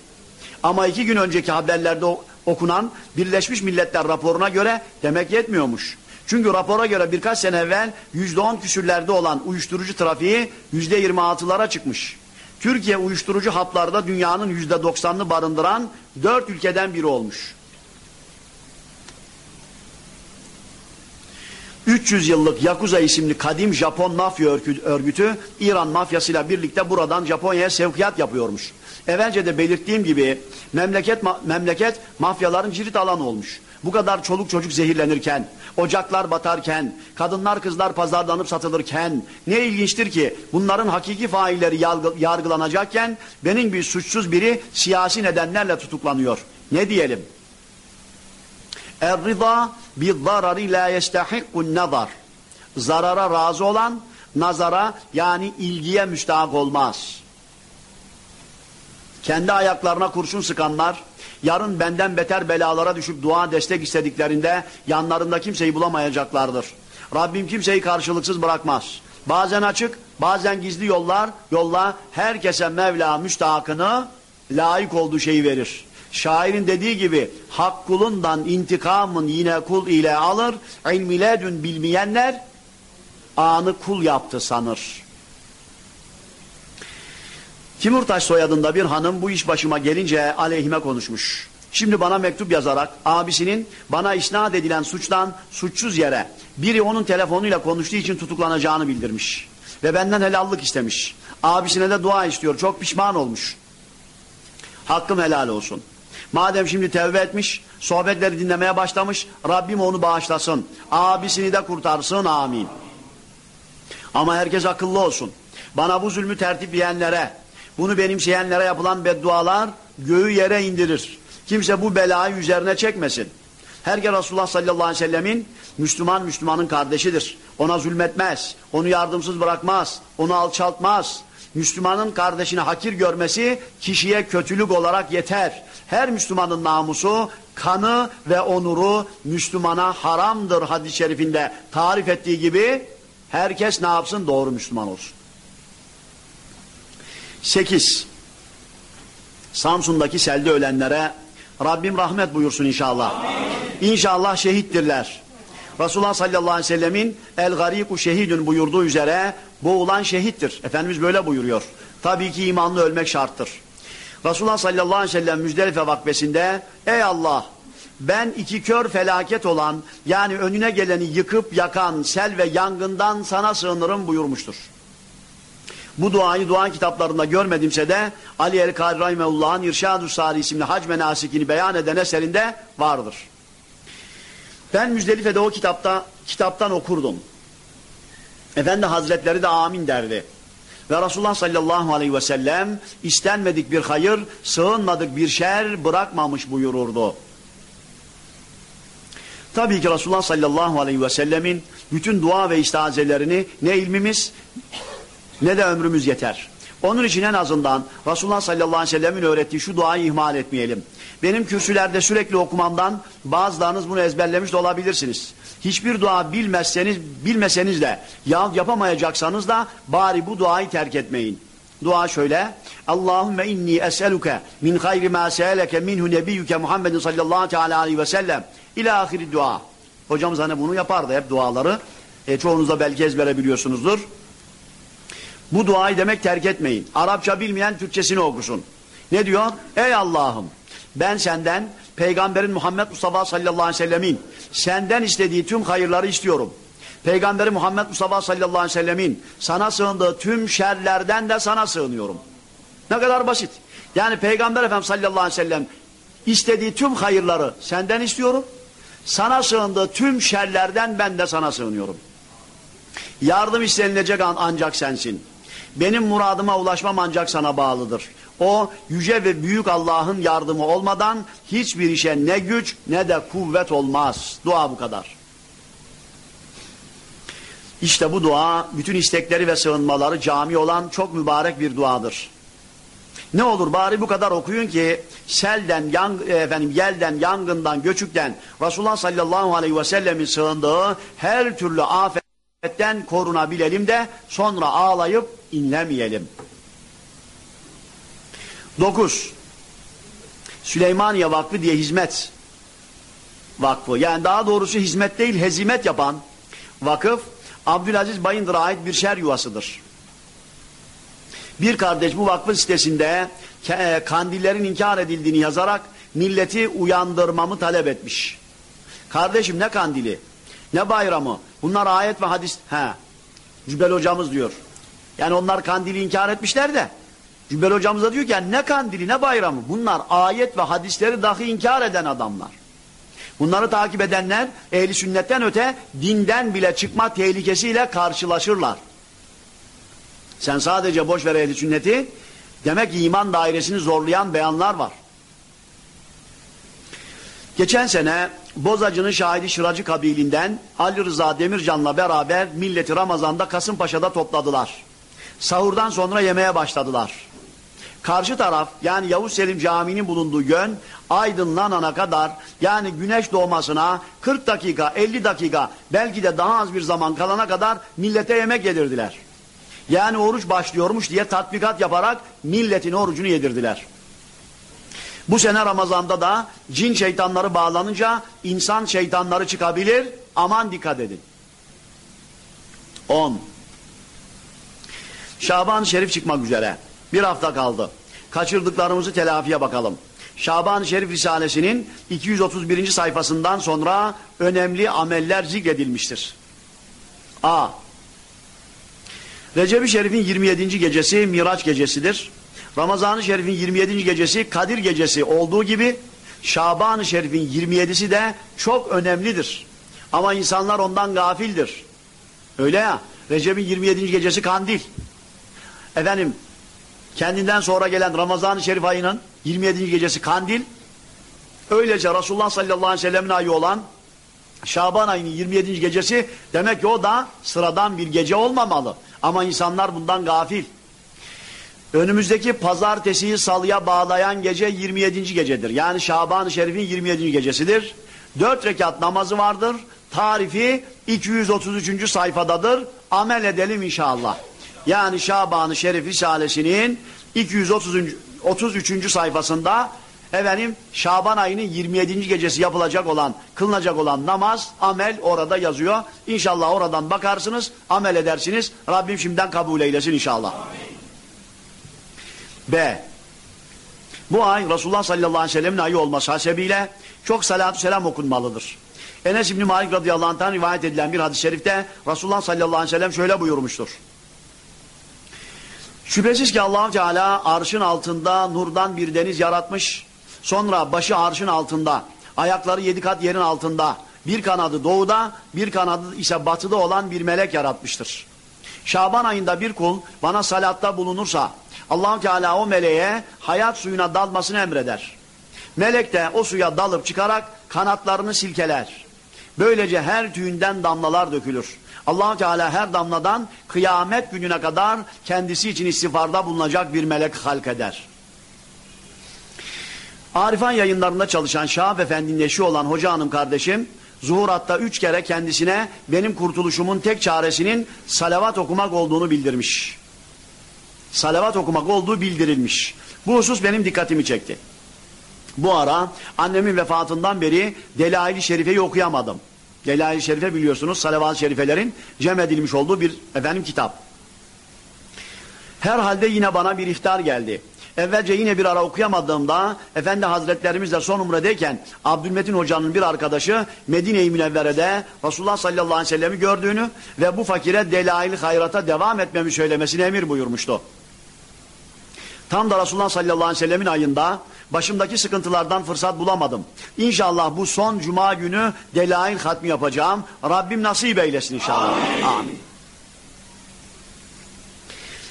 Ama iki gün önceki haberlerde okunan Birleşmiş Milletler raporuna göre demek yetmiyormuş. Çünkü rapora göre birkaç sene evvel yüzde on küsürlerde olan uyuşturucu trafiği yüzde yirmi altılara çıkmış. Türkiye uyuşturucu haplarda dünyanın yüzde doksanını barındıran dört ülkeden biri olmuş. 300 yıllık Yakuza isimli kadim Japon mafya örgütü İran mafyasıyla birlikte buradan Japonya'ya sevkiyat yapıyormuş. Evvelce de belirttiğim gibi memleket memleket mafyaların cirit alanı olmuş. Bu kadar çoluk çocuk zehirlenirken, ocaklar batarken, kadınlar kızlar pazarlanıp satılırken ne ilginçtir ki bunların hakiki failleri yargılanacakken benim bir suçsuz biri siyasi nedenlerle tutuklanıyor. Ne diyelim? Er-rıza bi-zarari la yestahikkun nazar. Zarara razı olan nazara yani ilgiye müstahak olmaz. Kendi ayaklarına kurşun sıkanlar yarın benden beter belalara düşüp dua destek istediklerinde yanlarında kimseyi bulamayacaklardır. Rabbim kimseyi karşılıksız bırakmaz. Bazen açık, bazen gizli yollar, yolla herkese Mevla müstahakını layık olduğu şeyi verir. Şairin dediği gibi hak kulundan intikamın yine kul ile alır. İlmile dün bilmeyenler anı kul yaptı sanır. Timurtaş soyadında bir hanım bu iş başıma gelince aleyhime konuşmuş. Şimdi bana mektup yazarak abisinin bana isnat edilen suçtan suçsuz yere biri onun telefonuyla konuştuğu için tutuklanacağını bildirmiş. Ve benden helallik istemiş. Abisine de dua istiyor. Çok pişman olmuş. Hakkım helal olsun. Madem şimdi tevbe etmiş, sohbetleri dinlemeye başlamış, Rabbim onu bağışlasın. Abisini de kurtarsın, amin. Ama herkes akıllı olsun. Bana bu zulmü tertipleyenlere, bunu benimseyenlere yapılan beddualar göğü yere indirir. Kimse bu belayı üzerine çekmesin. Herkes Resulullah sallallahu aleyhi ve sellemin Müslüman Müslümanın kardeşidir. Ona zulmetmez, onu yardımsız bırakmaz, onu alçaltmaz. Müslümanın kardeşini hakir görmesi kişiye kötülük olarak yeter. Her Müslümanın namusu, kanı ve onuru Müslümana haramdır hadis-i şerifinde tarif ettiği gibi herkes ne yapsın? Doğru Müslüman olsun. 8. Samsun'daki selde ölenlere Rabbim rahmet buyursun inşallah. Amin. İnşallah şehittirler. Resulullah sallallahu aleyhi ve sellemin el gariku şehidün buyurduğu üzere boğulan şehittir. Efendimiz böyle buyuruyor. Tabii ki imanlı ölmek şarttır. Resulullah sallallahu aleyhi ve sellem Müzdelife vakfesinde ey Allah ben iki kör felaket olan yani önüne geleni yıkıp yakan sel ve yangından sana sığınırım buyurmuştur. Bu duayı dua kitaplarında görmedimse de Ali el-Kari Rahimehullah'ın İrşad-ı Sari isimli hac menasikini beyan eden eserinde vardır. Ben Müzdelife'de o kitapta kitaptan okurdum. Efendi Hazretleri de amin derdi. Ve Resulullah sallallahu aleyhi ve sellem istenmedik bir hayır, sığınmadık bir şer bırakmamış buyururdu. Tabii ki Resulullah sallallahu aleyhi ve sellemin bütün dua ve istazelerini ne ilmimiz ne de ömrümüz yeter. Onun için en azından Resulullah sallallahu aleyhi ve sellemin öğrettiği şu duayı ihmal etmeyelim. Benim kürsülerde sürekli okumamdan bazılarınız bunu ezberlemiş de olabilirsiniz. Hiçbir dua bilmezseniz, bilmeseniz de ya yapamayacaksanız da bari bu duayı terk etmeyin. Dua şöyle. Allahümme inni es'eluke min hayri ma se'eleke minhu nebiyyüke Muhammedin sallallahu aleyhi ve sellem ila ahiri dua. Hocamız hani bunu yapardı hep duaları. E, çoğunuz da belki ezbere biliyorsunuzdur. Bu duayı demek terk etmeyin. Arapça bilmeyen Türkçesini okusun. Ne diyor? Ey Allah'ım ben senden Peygamberin Muhammed Mustafa sallallahu aleyhi ve sellemin senden istediği tüm hayırları istiyorum. Peygamberi Muhammed Mustafa sallallahu aleyhi ve sellemin sana sığındığı tüm şerlerden de sana sığınıyorum. Ne kadar basit. Yani Peygamber Efendimiz sallallahu aleyhi ve sellem istediği tüm hayırları senden istiyorum. Sana sığındığı tüm şerlerden ben de sana sığınıyorum. Yardım istenilecek an ancak sensin. Benim muradıma ulaşmam ancak sana bağlıdır. O yüce ve büyük Allah'ın yardımı olmadan hiçbir işe ne güç ne de kuvvet olmaz. Dua bu kadar. İşte bu dua bütün istekleri ve sığınmaları cami olan çok mübarek bir duadır. Ne olur bari bu kadar okuyun ki selden, yang, efendim, yelden, yangından, göçükten Resulullah sallallahu aleyhi ve sellemin sığındığı her türlü afetten korunabilelim de sonra ağlayıp inlemeyelim. 9. Süleymaniye Vakfı diye hizmet vakfı. Yani daha doğrusu hizmet değil hezimet yapan vakıf Abdülaziz Bayındır'a ait bir şer yuvasıdır. Bir kardeş bu vakfın sitesinde e, kandillerin inkar edildiğini yazarak milleti uyandırmamı talep etmiş. Kardeşim ne kandili? Ne bayramı? Bunlar ayet ve hadis. He. Cübbel hocamız diyor. Yani onlar kandili inkar etmişler de. Cübbel hocamız da diyor ki yani ne kandili ne bayramı? Bunlar ayet ve hadisleri dahi inkar eden adamlar. Bunları takip edenler ehli sünnetten öte dinden bile çıkma tehlikesiyle karşılaşırlar. Sen sadece boş ver ehli sünneti. Demek iman dairesini zorlayan beyanlar var. Geçen sene Bozacı'nın şahidi Şıracı kabilinden Ali Rıza Demircan'la beraber milleti Ramazan'da Kasımpaşa'da topladılar. Sahurdan sonra yemeye başladılar. Karşı taraf yani Yavuz Selim Camii'nin bulunduğu yön aydınlanana kadar yani güneş doğmasına 40 dakika 50 dakika belki de daha az bir zaman kalana kadar millete yemek yedirdiler. Yani oruç başlıyormuş diye tatbikat yaparak milletin orucunu yedirdiler. Bu sene Ramazan'da da cin şeytanları bağlanınca insan şeytanları çıkabilir. Aman dikkat edin. 10. Şaban Şerif çıkmak üzere. Bir hafta kaldı. Kaçırdıklarımızı telafiye bakalım. Şaban Şerif Risalesi'nin 231. sayfasından sonra önemli ameller zikredilmiştir. A. Recep-i Şerif'in 27. gecesi Miraç gecesidir. Ramazan-ı Şerif'in 27. gecesi Kadir gecesi olduğu gibi Şaban-ı Şerif'in 27'si de çok önemlidir. Ama insanlar ondan gafildir. Öyle ya. Recep'in 27. gecesi kandil. Efendim kendinden sonra gelen Ramazan-ı Şerif ayının 27. gecesi kandil. Öylece Resulullah sallallahu aleyhi ve sellem'in ayı olan Şaban ayının 27. gecesi demek ki o da sıradan bir gece olmamalı. Ama insanlar bundan gafil. Önümüzdeki pazartesiyi salıya bağlayan gece 27. gecedir. Yani Şaban-ı Şerif'in 27. gecesidir. Dört rekat namazı vardır. Tarifi 233. sayfadadır. Amel edelim inşallah. Yani Şaban-ı Şerif Risalesi'nin 233. sayfasında efendim Şaban ayının 27. gecesi yapılacak olan, kılınacak olan namaz, amel orada yazıyor. İnşallah oradan bakarsınız, amel edersiniz. Rabbim şimdiden kabul eylesin inşallah. Amin. B. Bu ay Resulullah sallallahu aleyhi ve sellem'in ayı olması hasebiyle çok salatü selam okunmalıdır. Enes İbni Malik radıyallahu anh'tan rivayet edilen bir hadis-i şerifte Resulullah sallallahu aleyhi ve sellem şöyle buyurmuştur. Şüphesiz ki allah Teala arşın altında nurdan bir deniz yaratmış. Sonra başı arşın altında, ayakları yedi kat yerin altında, bir kanadı doğuda, bir kanadı ise batıda olan bir melek yaratmıştır. Şaban ayında bir kul bana salatta bulunursa allah Teala o meleğe hayat suyuna dalmasını emreder. Melek de o suya dalıp çıkarak kanatlarını silkeler. Böylece her tüyünden damlalar dökülür allah Teala her damladan kıyamet gününe kadar kendisi için istiğfarda bulunacak bir melek halk eder. Arifan yayınlarında çalışan Şahap Efendi'nin eşi olan Hoca Hanım kardeşim, zuhuratta üç kere kendisine benim kurtuluşumun tek çaresinin salavat okumak olduğunu bildirmiş. salavat okumak olduğu bildirilmiş. Bu husus benim dikkatimi çekti. Bu ara annemin vefatından beri Delail-i Şerife'yi okuyamadım. Delail-i Şerife biliyorsunuz salavat-ı şerifelerin cem edilmiş olduğu bir efendim kitap. Herhalde yine bana bir iftar geldi. Evvelce yine bir ara okuyamadığımda Efendi Hazretlerimizle son umredeyken Abdülmetin Hoca'nın bir arkadaşı Medine-i Münevvere'de Resulullah sallallahu aleyhi ve sellem'i gördüğünü ve bu fakire delail hayrata devam etmemi söylemesini emir buyurmuştu. Tam da Resulullah sallallahu aleyhi ve sellemin ayında başımdaki sıkıntılardan fırsat bulamadım. İnşallah bu son cuma günü delail hatmi yapacağım. Rabbim nasip eylesin inşallah. Amin. Amin.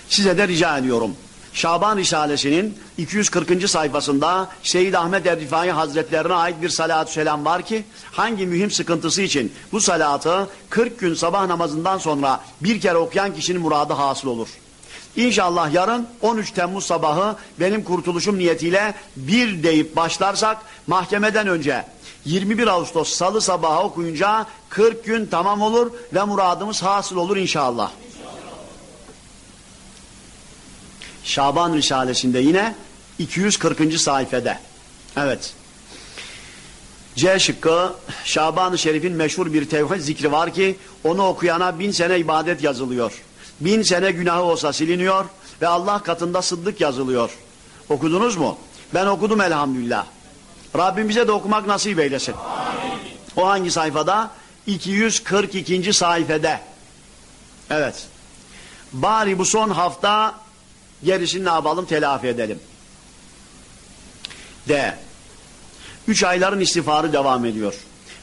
Size de rica ediyorum. Şaban Risalesi'nin 240. sayfasında Seyyid Ahmet Erdifai Hazretlerine ait bir salatü selam var ki hangi mühim sıkıntısı için bu salatı 40 gün sabah namazından sonra bir kere okuyan kişinin muradı hasıl olur. İnşallah yarın 13 Temmuz sabahı benim kurtuluşum niyetiyle bir deyip başlarsak mahkemeden önce 21 Ağustos salı sabahı okuyunca 40 gün tamam olur ve muradımız hasıl olur inşallah. Şaban Risalesi'nde yine 240. sayfede. Evet. C şıkkı Şaban-ı Şerif'in meşhur bir tevhid zikri var ki onu okuyana bin sene ibadet yazılıyor. Bin sene günahı olsa siliniyor ve Allah katında sıddık yazılıyor. Okudunuz mu? Ben okudum elhamdülillah. Rabbim bize de okumak nasip eylesin. Amin. O hangi sayfada? 242. sayfede. Evet. Bari bu son hafta Gerisini ne yapalım? Telafi edelim. D. Üç ayların istiğfarı devam ediyor.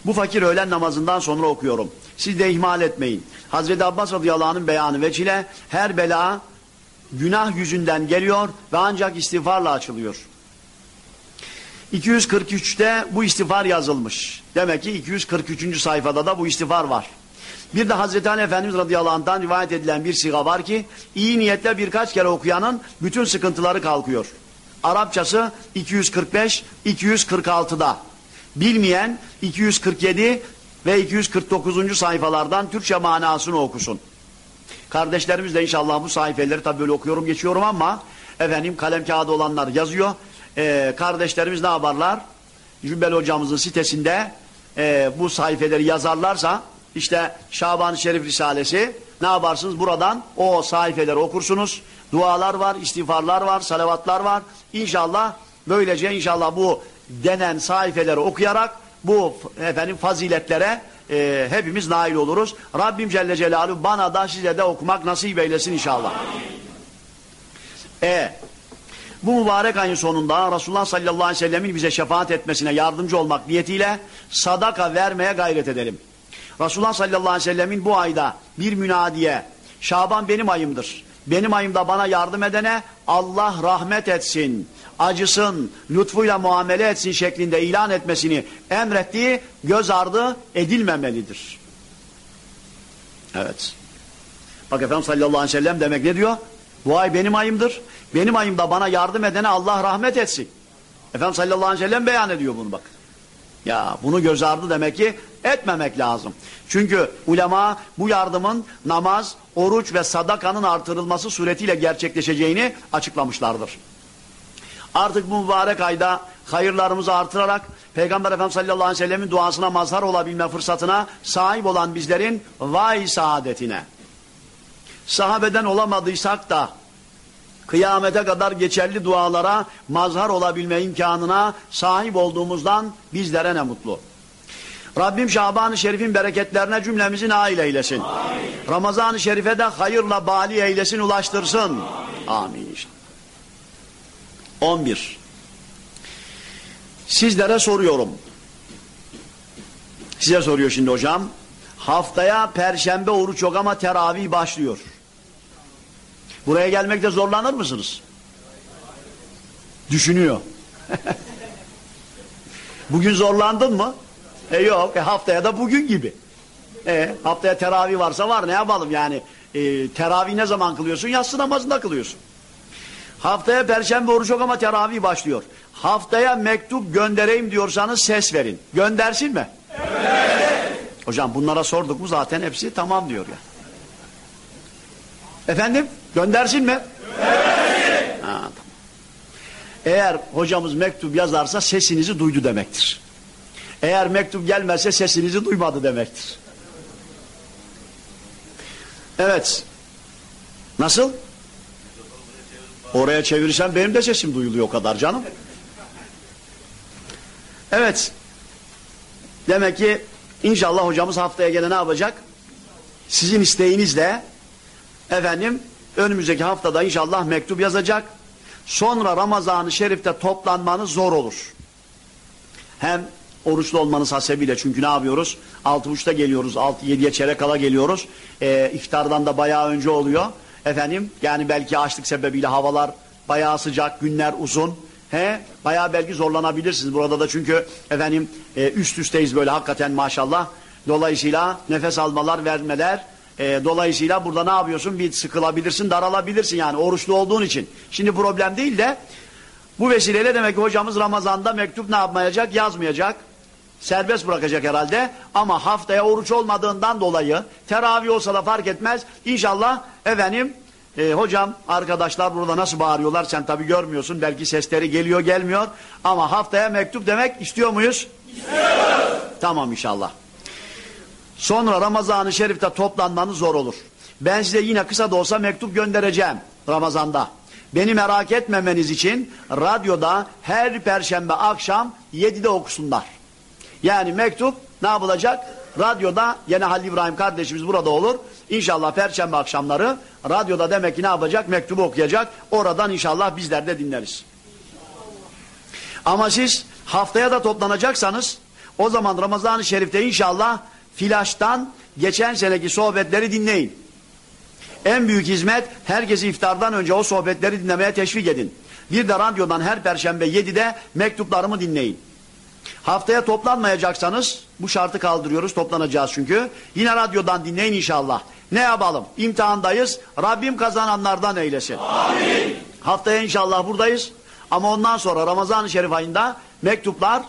Bu fakir öğlen namazından sonra okuyorum. Siz de ihmal etmeyin. Hazreti Abbas radıyallahu anh'ın beyanı veçile her bela günah yüzünden geliyor ve ancak istiğfarla açılıyor. 243'te bu istiğfar yazılmış. Demek ki 243. sayfada da bu istiğfar var. Bir de Hazreti Ali Efendimiz radıyallahu anh'tan rivayet edilen bir siga var ki iyi niyetle birkaç kere okuyanın bütün sıkıntıları kalkıyor. Arapçası 245 246'da. Bilmeyen 247 ve 249. sayfalardan Türkçe manasını okusun. Kardeşlerimiz de inşallah bu sayfeleri tabi böyle okuyorum geçiyorum ama efendim kalem kağıdı olanlar yazıyor. Ee, kardeşlerimiz ne yaparlar? Cübbeli hocamızın sitesinde e, bu sayfeleri yazarlarsa işte Şaban-ı Şerif Risalesi ne yaparsınız buradan o sayfeleri okursunuz. Dualar var, istiğfarlar var, salavatlar var. İnşallah böylece inşallah bu denen sayfeleri okuyarak bu efendim faziletlere e, hepimiz nail oluruz. Rabbim Celle Celaluhu bana da size de okumak nasip eylesin inşallah. E bu mübarek ayın sonunda Resulullah sallallahu aleyhi ve sellemin bize şefaat etmesine yardımcı olmak niyetiyle sadaka vermeye gayret edelim. Resulullah sallallahu aleyhi ve sellemin bu ayda bir münadiye Şaban benim ayımdır. Benim ayımda bana yardım edene Allah rahmet etsin, acısın, lütfuyla muamele etsin şeklinde ilan etmesini emrettiği göz ardı edilmemelidir. Evet. Bak Efendimiz sallallahu aleyhi ve sellem demek ne diyor? Bu ay benim ayımdır. Benim ayımda bana yardım edene Allah rahmet etsin. Efendimiz sallallahu aleyhi ve sellem beyan ediyor bunu bak. Ya bunu göz ardı demek ki etmemek lazım. Çünkü ulema bu yardımın namaz, oruç ve sadakanın artırılması suretiyle gerçekleşeceğini açıklamışlardır. Artık bu mübarek ayda hayırlarımızı artırarak Peygamber Efendimiz sallallahu aleyhi ve sellemin duasına mazhar olabilme fırsatına sahip olan bizlerin vay saadetine. Sahabeden olamadıysak da kıyamete kadar geçerli dualara mazhar olabilme imkanına sahip olduğumuzdan bizlere ne mutlu. Rabbim Şaban-ı Şerif'in bereketlerine cümlemizi nail eylesin. Ramazan-ı Şerif'e de hayırla bali eylesin, ulaştırsın. Amin, Amin inşallah. 11. Sizlere soruyorum. Size soruyor şimdi hocam. Haftaya perşembe oruç yok ama teravih başlıyor. Buraya gelmekte zorlanır mısınız? Düşünüyor. Bugün zorlandın mı? E yok. E haftaya da bugün gibi. E haftaya teravih varsa var ne yapalım yani. E, teravih ne zaman kılıyorsun? Yatsı namazında kılıyorsun. Haftaya perşembe oruç yok ama teravih başlıyor. Haftaya mektup göndereyim diyorsanız ses verin. Göndersin mi? Evet. Hocam bunlara sorduk mu zaten hepsi tamam diyor ya. Efendim? Göndersin mi? Evet. tamam. Eğer hocamız mektup yazarsa sesinizi duydu demektir. Eğer mektup gelmezse sesinizi duymadı demektir. Evet. Nasıl? Oraya çevirsem benim de sesim duyuluyor o kadar canım. Evet. Demek ki inşallah hocamız haftaya gene ne yapacak? Sizin isteğinizle efendim önümüzdeki haftada inşallah mektup yazacak. Sonra Ramazan-ı Şerif'te toplanmanız zor olur. Hem oruçlu olmanız hasebiyle çünkü ne yapıyoruz? Altı buçukta geliyoruz, altı yediye çeyrek kala geliyoruz. Ee, iftardan da bayağı önce oluyor. Efendim yani belki açlık sebebiyle havalar bayağı sıcak, günler uzun. He, bayağı belki zorlanabilirsiniz burada da çünkü efendim e, üst üsteyiz böyle hakikaten maşallah. Dolayısıyla nefes almalar, vermeler, e, dolayısıyla burada ne yapıyorsun? Bir sıkılabilirsin, daralabilirsin yani oruçlu olduğun için. Şimdi problem değil de bu vesileyle demek ki hocamız Ramazan'da mektup ne yapmayacak? Yazmayacak. Serbest bırakacak herhalde. Ama haftaya oruç olmadığından dolayı teravih olsa da fark etmez. İnşallah efendim e, hocam arkadaşlar burada nasıl bağırıyorlar sen tabi görmüyorsun. Belki sesleri geliyor gelmiyor. Ama haftaya mektup demek istiyor muyuz? İstiyoruz. Tamam inşallah. Sonra Ramazan-ı Şerif'te toplanmanız zor olur. Ben size yine kısa da olsa mektup göndereceğim Ramazan'da. Beni merak etmemeniz için radyoda her perşembe akşam 7'de okusunlar. Yani mektup ne yapılacak? Radyoda yine Halil İbrahim kardeşimiz burada olur. İnşallah perşembe akşamları radyoda demek ki ne yapacak? Mektubu okuyacak. Oradan inşallah bizler de dinleriz. Ama siz haftaya da toplanacaksanız o zaman Ramazan-ı Şerif'te inşallah flaştan geçen seneki sohbetleri dinleyin. En büyük hizmet herkesi iftardan önce o sohbetleri dinlemeye teşvik edin. Bir de radyodan her perşembe 7'de mektuplarımı dinleyin. Haftaya toplanmayacaksanız bu şartı kaldırıyoruz toplanacağız çünkü. Yine radyodan dinleyin inşallah. Ne yapalım? İmtihandayız. Rabbim kazananlardan eylesin. Amin. Haftaya inşallah buradayız. Ama ondan sonra Ramazan-ı Şerif ayında mektuplar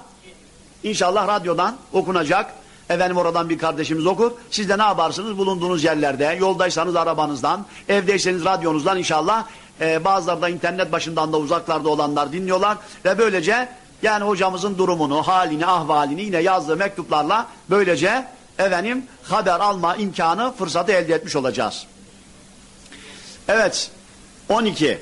inşallah radyodan okunacak. Efendim oradan bir kardeşimiz okur. Siz de ne yaparsınız? Bulunduğunuz yerlerde, yoldaysanız arabanızdan, evdeyseniz radyonuzdan inşallah e, bazıları da internet başından da uzaklarda olanlar dinliyorlar. Ve böylece yani hocamızın durumunu, halini, ahvalini yine yazdığı mektuplarla böylece efendim haber alma imkanı, fırsatı elde etmiş olacağız. Evet, 12.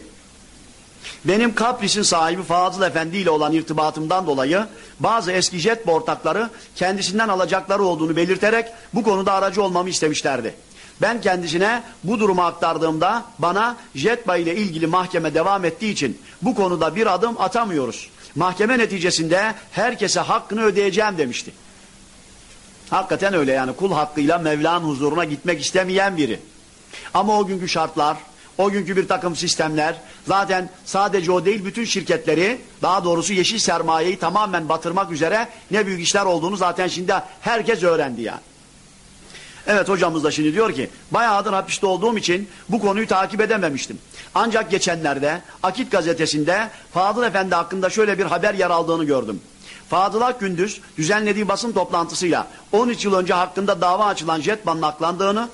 Benim Kapris'in sahibi Fazıl Efendi ile olan irtibatımdan dolayı bazı eski jet ortakları kendisinden alacakları olduğunu belirterek bu konuda aracı olmamı istemişlerdi. Ben kendisine bu durumu aktardığımda bana Jetba ile ilgili mahkeme devam ettiği için bu konuda bir adım atamıyoruz. Mahkeme neticesinde herkese hakkını ödeyeceğim demişti. Hakikaten öyle yani kul hakkıyla Mevla'nın huzuruna gitmek istemeyen biri. Ama o günkü şartlar, o günkü bir takım sistemler zaten sadece o değil bütün şirketleri daha doğrusu yeşil sermayeyi tamamen batırmak üzere ne büyük işler olduğunu zaten şimdi herkes öğrendi yani. Evet hocamız da şimdi diyor ki bayağıdır hapiste olduğum için bu konuyu takip edememiştim. Ancak geçenlerde Akit gazetesinde Fadıl Efendi hakkında şöyle bir haber yer aldığını gördüm. Fadıl Gündüz düzenlediği basın toplantısıyla 13 yıl önce hakkında dava açılan Jetban'ın aklandığını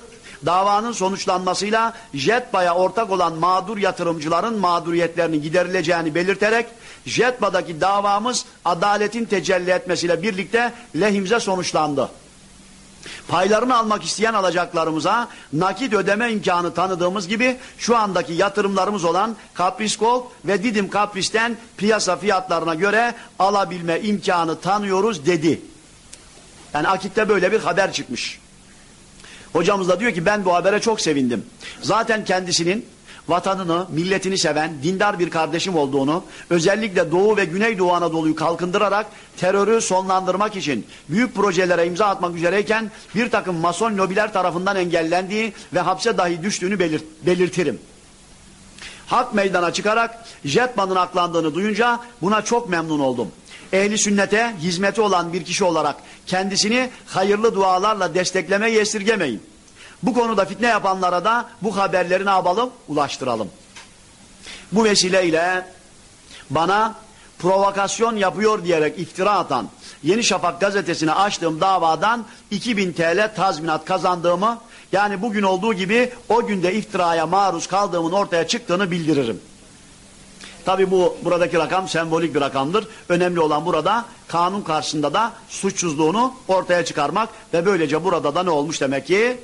davanın sonuçlanmasıyla JETBA'ya ortak olan mağdur yatırımcıların mağduriyetlerinin giderileceğini belirterek JETBA'daki davamız adaletin tecelli etmesiyle birlikte lehimize sonuçlandı. Paylarını almak isteyen alacaklarımıza nakit ödeme imkanı tanıdığımız gibi şu andaki yatırımlarımız olan Kapriskol ve Didim Kapris'ten piyasa fiyatlarına göre alabilme imkanı tanıyoruz dedi. Yani Akit'te böyle bir haber çıkmış. Hocamız da diyor ki ben bu habere çok sevindim. Zaten kendisinin vatanını, milletini seven, dindar bir kardeşim olduğunu, özellikle Doğu ve Güneydoğu Anadolu'yu kalkındırarak terörü sonlandırmak için büyük projelere imza atmak üzereyken bir takım mason lobiler tarafından engellendiği ve hapse dahi düştüğünü belirt belirtirim. Hak meydana çıkarak Jetman'ın aklandığını duyunca buna çok memnun oldum. Ehli sünnete hizmeti olan bir kişi olarak kendisini hayırlı dualarla desteklemeyi esirgemeyin. Bu konuda fitne yapanlara da bu haberleri ne yapalım? Ulaştıralım. Bu vesileyle bana provokasyon yapıyor diyerek iftira atan Yeni Şafak gazetesine açtığım davadan 2000 TL tazminat kazandığımı yani bugün olduğu gibi o günde iftiraya maruz kaldığımın ortaya çıktığını bildiririm. Tabi bu buradaki rakam sembolik bir rakamdır. Önemli olan burada kanun karşısında da suçsuzluğunu ortaya çıkarmak ve böylece burada da ne olmuş demek ki?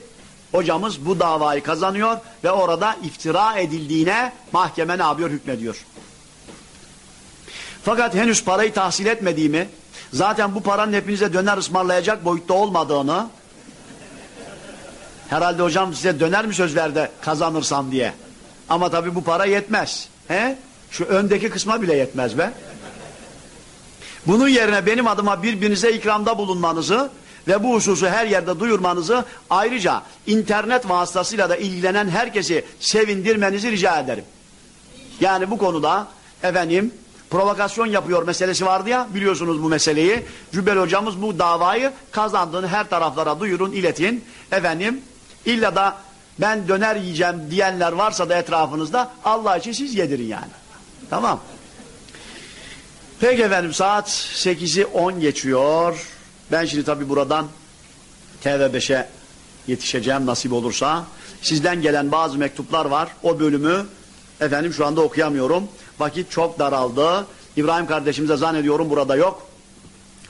Hocamız bu davayı kazanıyor ve orada iftira edildiğine mahkeme ne yapıyor? Hükmediyor. Fakat henüz parayı tahsil etmediğimi, zaten bu paranın hepinize döner ısmarlayacak boyutta olmadığını, herhalde hocam size döner mi söz verdi kazanırsam diye. Ama tabii bu para yetmez. He? Şu öndeki kısma bile yetmez be. Bunun yerine benim adıma birbirinize ikramda bulunmanızı ve bu hususu her yerde duyurmanızı ayrıca internet vasıtasıyla da ilgilenen herkesi sevindirmenizi rica ederim. Yani bu konuda efendim provokasyon yapıyor meselesi vardı ya biliyorsunuz bu meseleyi. Cübbel hocamız bu davayı kazandığını her taraflara duyurun iletin. Efendim illa da ben döner yiyeceğim diyenler varsa da etrafınızda Allah için siz yedirin yani. Tamam. Peki efendim saat 8'i 10 geçiyor. Ben şimdi tabi buradan TV5'e yetişeceğim nasip olursa. Sizden gelen bazı mektuplar var. O bölümü efendim şu anda okuyamıyorum. Vakit çok daraldı. İbrahim kardeşimize zannediyorum burada yok.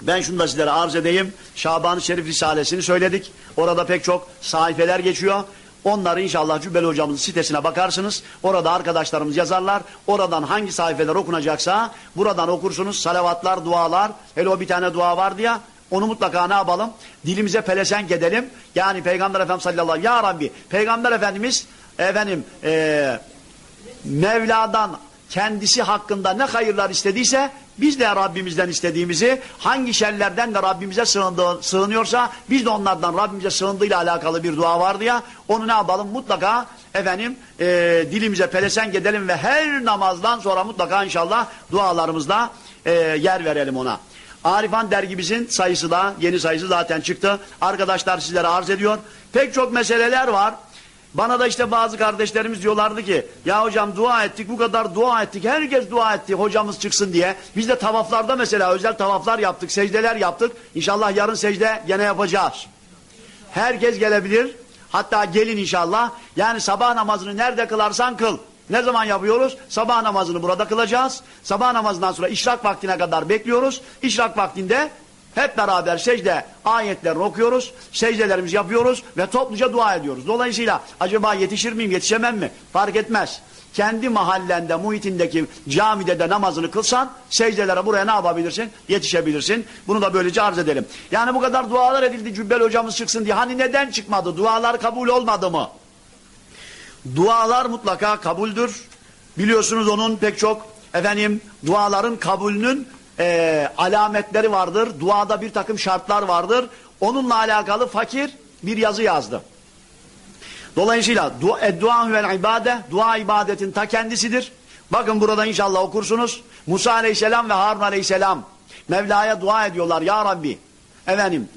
Ben şunu da sizlere arz edeyim. Şaban-ı Şerif Risalesini söyledik. Orada pek çok sayfeler geçiyor. Onları inşallah Cübbeli hocamızın sitesine bakarsınız. Orada arkadaşlarımız yazarlar. Oradan hangi sayfeler okunacaksa buradan okursunuz. Salavatlar, dualar. Hele o bir tane dua vardı ya. Onu mutlaka ne yapalım? Dilimize pelesenk edelim. Yani Peygamber Efendimiz sallallahu aleyhi ve sellem. Ya Rabbi Peygamber Efendimiz efendim ee, Mevla'dan kendisi hakkında ne hayırlar istediyse biz de Rabbimizden istediğimizi hangi şerlerden de Rabbimize sığındığı, sığınıyorsa biz de onlardan Rabbimize sığındığıyla alakalı bir dua vardı ya onu ne yapalım mutlaka efendim e, dilimize pelesenk edelim ve her namazdan sonra mutlaka inşallah dualarımızda e, yer verelim ona. Arifan dergimizin sayısı da yeni sayısı zaten çıktı. Arkadaşlar sizlere arz ediyor. Pek çok meseleler var. Bana da işte bazı kardeşlerimiz diyorlardı ki ya hocam dua ettik bu kadar dua ettik herkes dua etti hocamız çıksın diye. Biz de tavaflarda mesela özel tavaflar yaptık secdeler yaptık. İnşallah yarın secde gene yapacağız. Herkes gelebilir hatta gelin inşallah yani sabah namazını nerede kılarsan kıl. Ne zaman yapıyoruz? Sabah namazını burada kılacağız. Sabah namazından sonra işrak vaktine kadar bekliyoruz. İşrak vaktinde hep beraber secde ayetlerini okuyoruz, secdelerimizi yapıyoruz ve topluca dua ediyoruz. Dolayısıyla acaba yetişir miyim, yetişemem mi? Fark etmez. Kendi mahallende, muhitindeki camide de namazını kılsan, secdelere buraya ne yapabilirsin? Yetişebilirsin. Bunu da böylece arz edelim. Yani bu kadar dualar edildi Cübbel hocamız çıksın diye. Hani neden çıkmadı? Dualar kabul olmadı mı? Dualar mutlaka kabuldür. Biliyorsunuz onun pek çok efendim duaların kabulünün e, alametleri vardır. Duada bir takım şartlar vardır. Onunla alakalı fakir bir yazı yazdı. Dolayısıyla dua, vel ibade, dua ibadetin ta kendisidir. Bakın burada inşallah okursunuz. Musa aleyhisselam ve Harun aleyhisselam Mevla'ya dua ediyorlar ya Rabbi. Efendim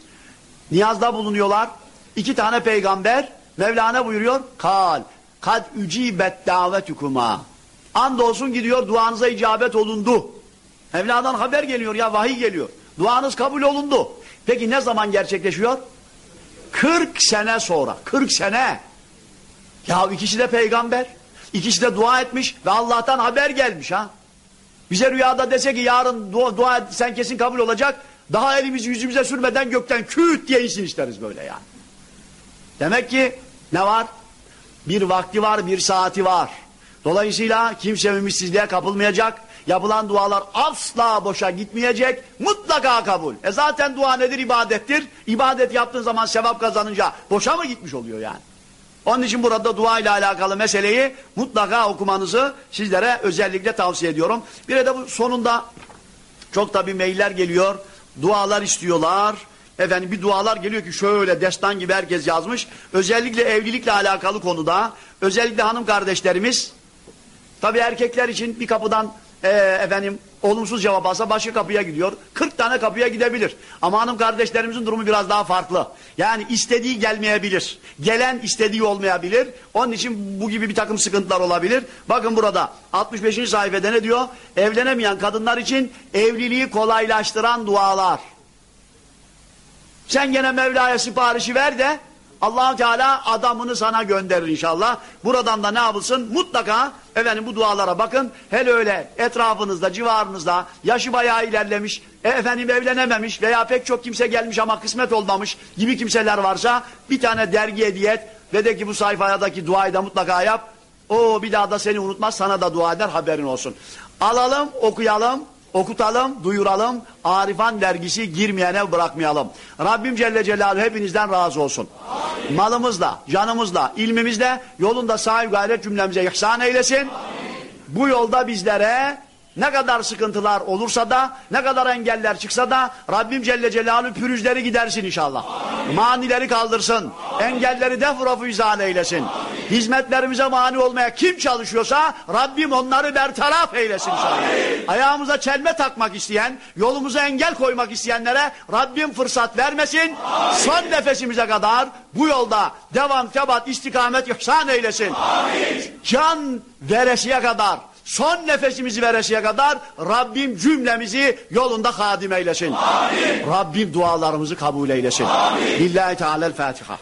niyazda bulunuyorlar. İki tane peygamber Mevla ne buyuruyor? Kal kad ücibet davetukuma. Andolsun gidiyor duanıza icabet olundu. Mevla'dan haber geliyor ya vahiy geliyor. Duanız kabul olundu. Peki ne zaman gerçekleşiyor? 40 sene sonra. 40 sene. Ya ikisi de peygamber. İkisi de dua etmiş ve Allah'tan haber gelmiş ha. Bize rüyada dese ki yarın dua, dua et, sen kesin kabul olacak. Daha elimizi yüzümüze sürmeden gökten küt diye insin isteriz böyle yani. Demek ki ne var? Bir vakti var, bir saati var. Dolayısıyla kimse ümitsizliğe kapılmayacak. Yapılan dualar asla boşa gitmeyecek. Mutlaka kabul. E zaten dua nedir? ibadettir. İbadet yaptığın zaman sevap kazanınca boşa mı gitmiş oluyor yani? Onun için burada dua ile alakalı meseleyi mutlaka okumanızı sizlere özellikle tavsiye ediyorum. Bir de bu sonunda çok tabi mailler geliyor. Dualar istiyorlar. Efendim bir dualar geliyor ki şöyle destan gibi herkes yazmış. Özellikle evlilikle alakalı konuda özellikle hanım kardeşlerimiz tabi erkekler için bir kapıdan e, efendim olumsuz cevap alsa başka kapıya gidiyor. 40 tane kapıya gidebilir. Ama hanım kardeşlerimizin durumu biraz daha farklı. Yani istediği gelmeyebilir. Gelen istediği olmayabilir. Onun için bu gibi bir takım sıkıntılar olabilir. Bakın burada 65. sayfada ne diyor? Evlenemeyen kadınlar için evliliği kolaylaştıran dualar. Sen gene Mevla'ya siparişi ver de allah Teala adamını sana gönderir inşallah. Buradan da ne yapılsın? Mutlaka efendim bu dualara bakın. Hele öyle etrafınızda, civarınızda yaşı bayağı ilerlemiş, e, efendim evlenememiş veya pek çok kimse gelmiş ama kısmet olmamış gibi kimseler varsa bir tane dergi hediye et ve de ki bu sayfadaki duayı da mutlaka yap. O bir daha da seni unutmaz sana da dua eder haberin olsun. Alalım okuyalım okutalım duyuralım Arifan dergisi girmeyene bırakmayalım. Rabbim Celle Celaluhu hepinizden razı olsun. Amin. Malımızla canımızla ilmimizle yolunda sahip gayret cümlemize ihsan eylesin. Amin. Bu yolda bizlere ne kadar sıkıntılar olursa da, ne kadar engeller çıksa da Rabbim Celle Celaluhu pürüzleri gidersin inşallah. Amin. Manileri kaldırsın. Amin. Engelleri defrofu izah eylesin. Amin. Hizmetlerimize mani olmaya kim çalışıyorsa Rabbim onları bertaraf eylesin inşallah. Amin. Ayağımıza çelme takmak isteyen, yolumuza engel koymak isteyenlere Rabbim fırsat vermesin. Amin. Son nefesimize kadar bu yolda devam, tebat, istikamet ihsan eylesin. Amin. Can veresiye kadar son nefesimizi veresiye kadar Rabbim cümlemizi yolunda hadim eylesin. Amin. Rabbim dualarımızı kabul eylesin. Amin. Lillahi Teala'l Fatiha.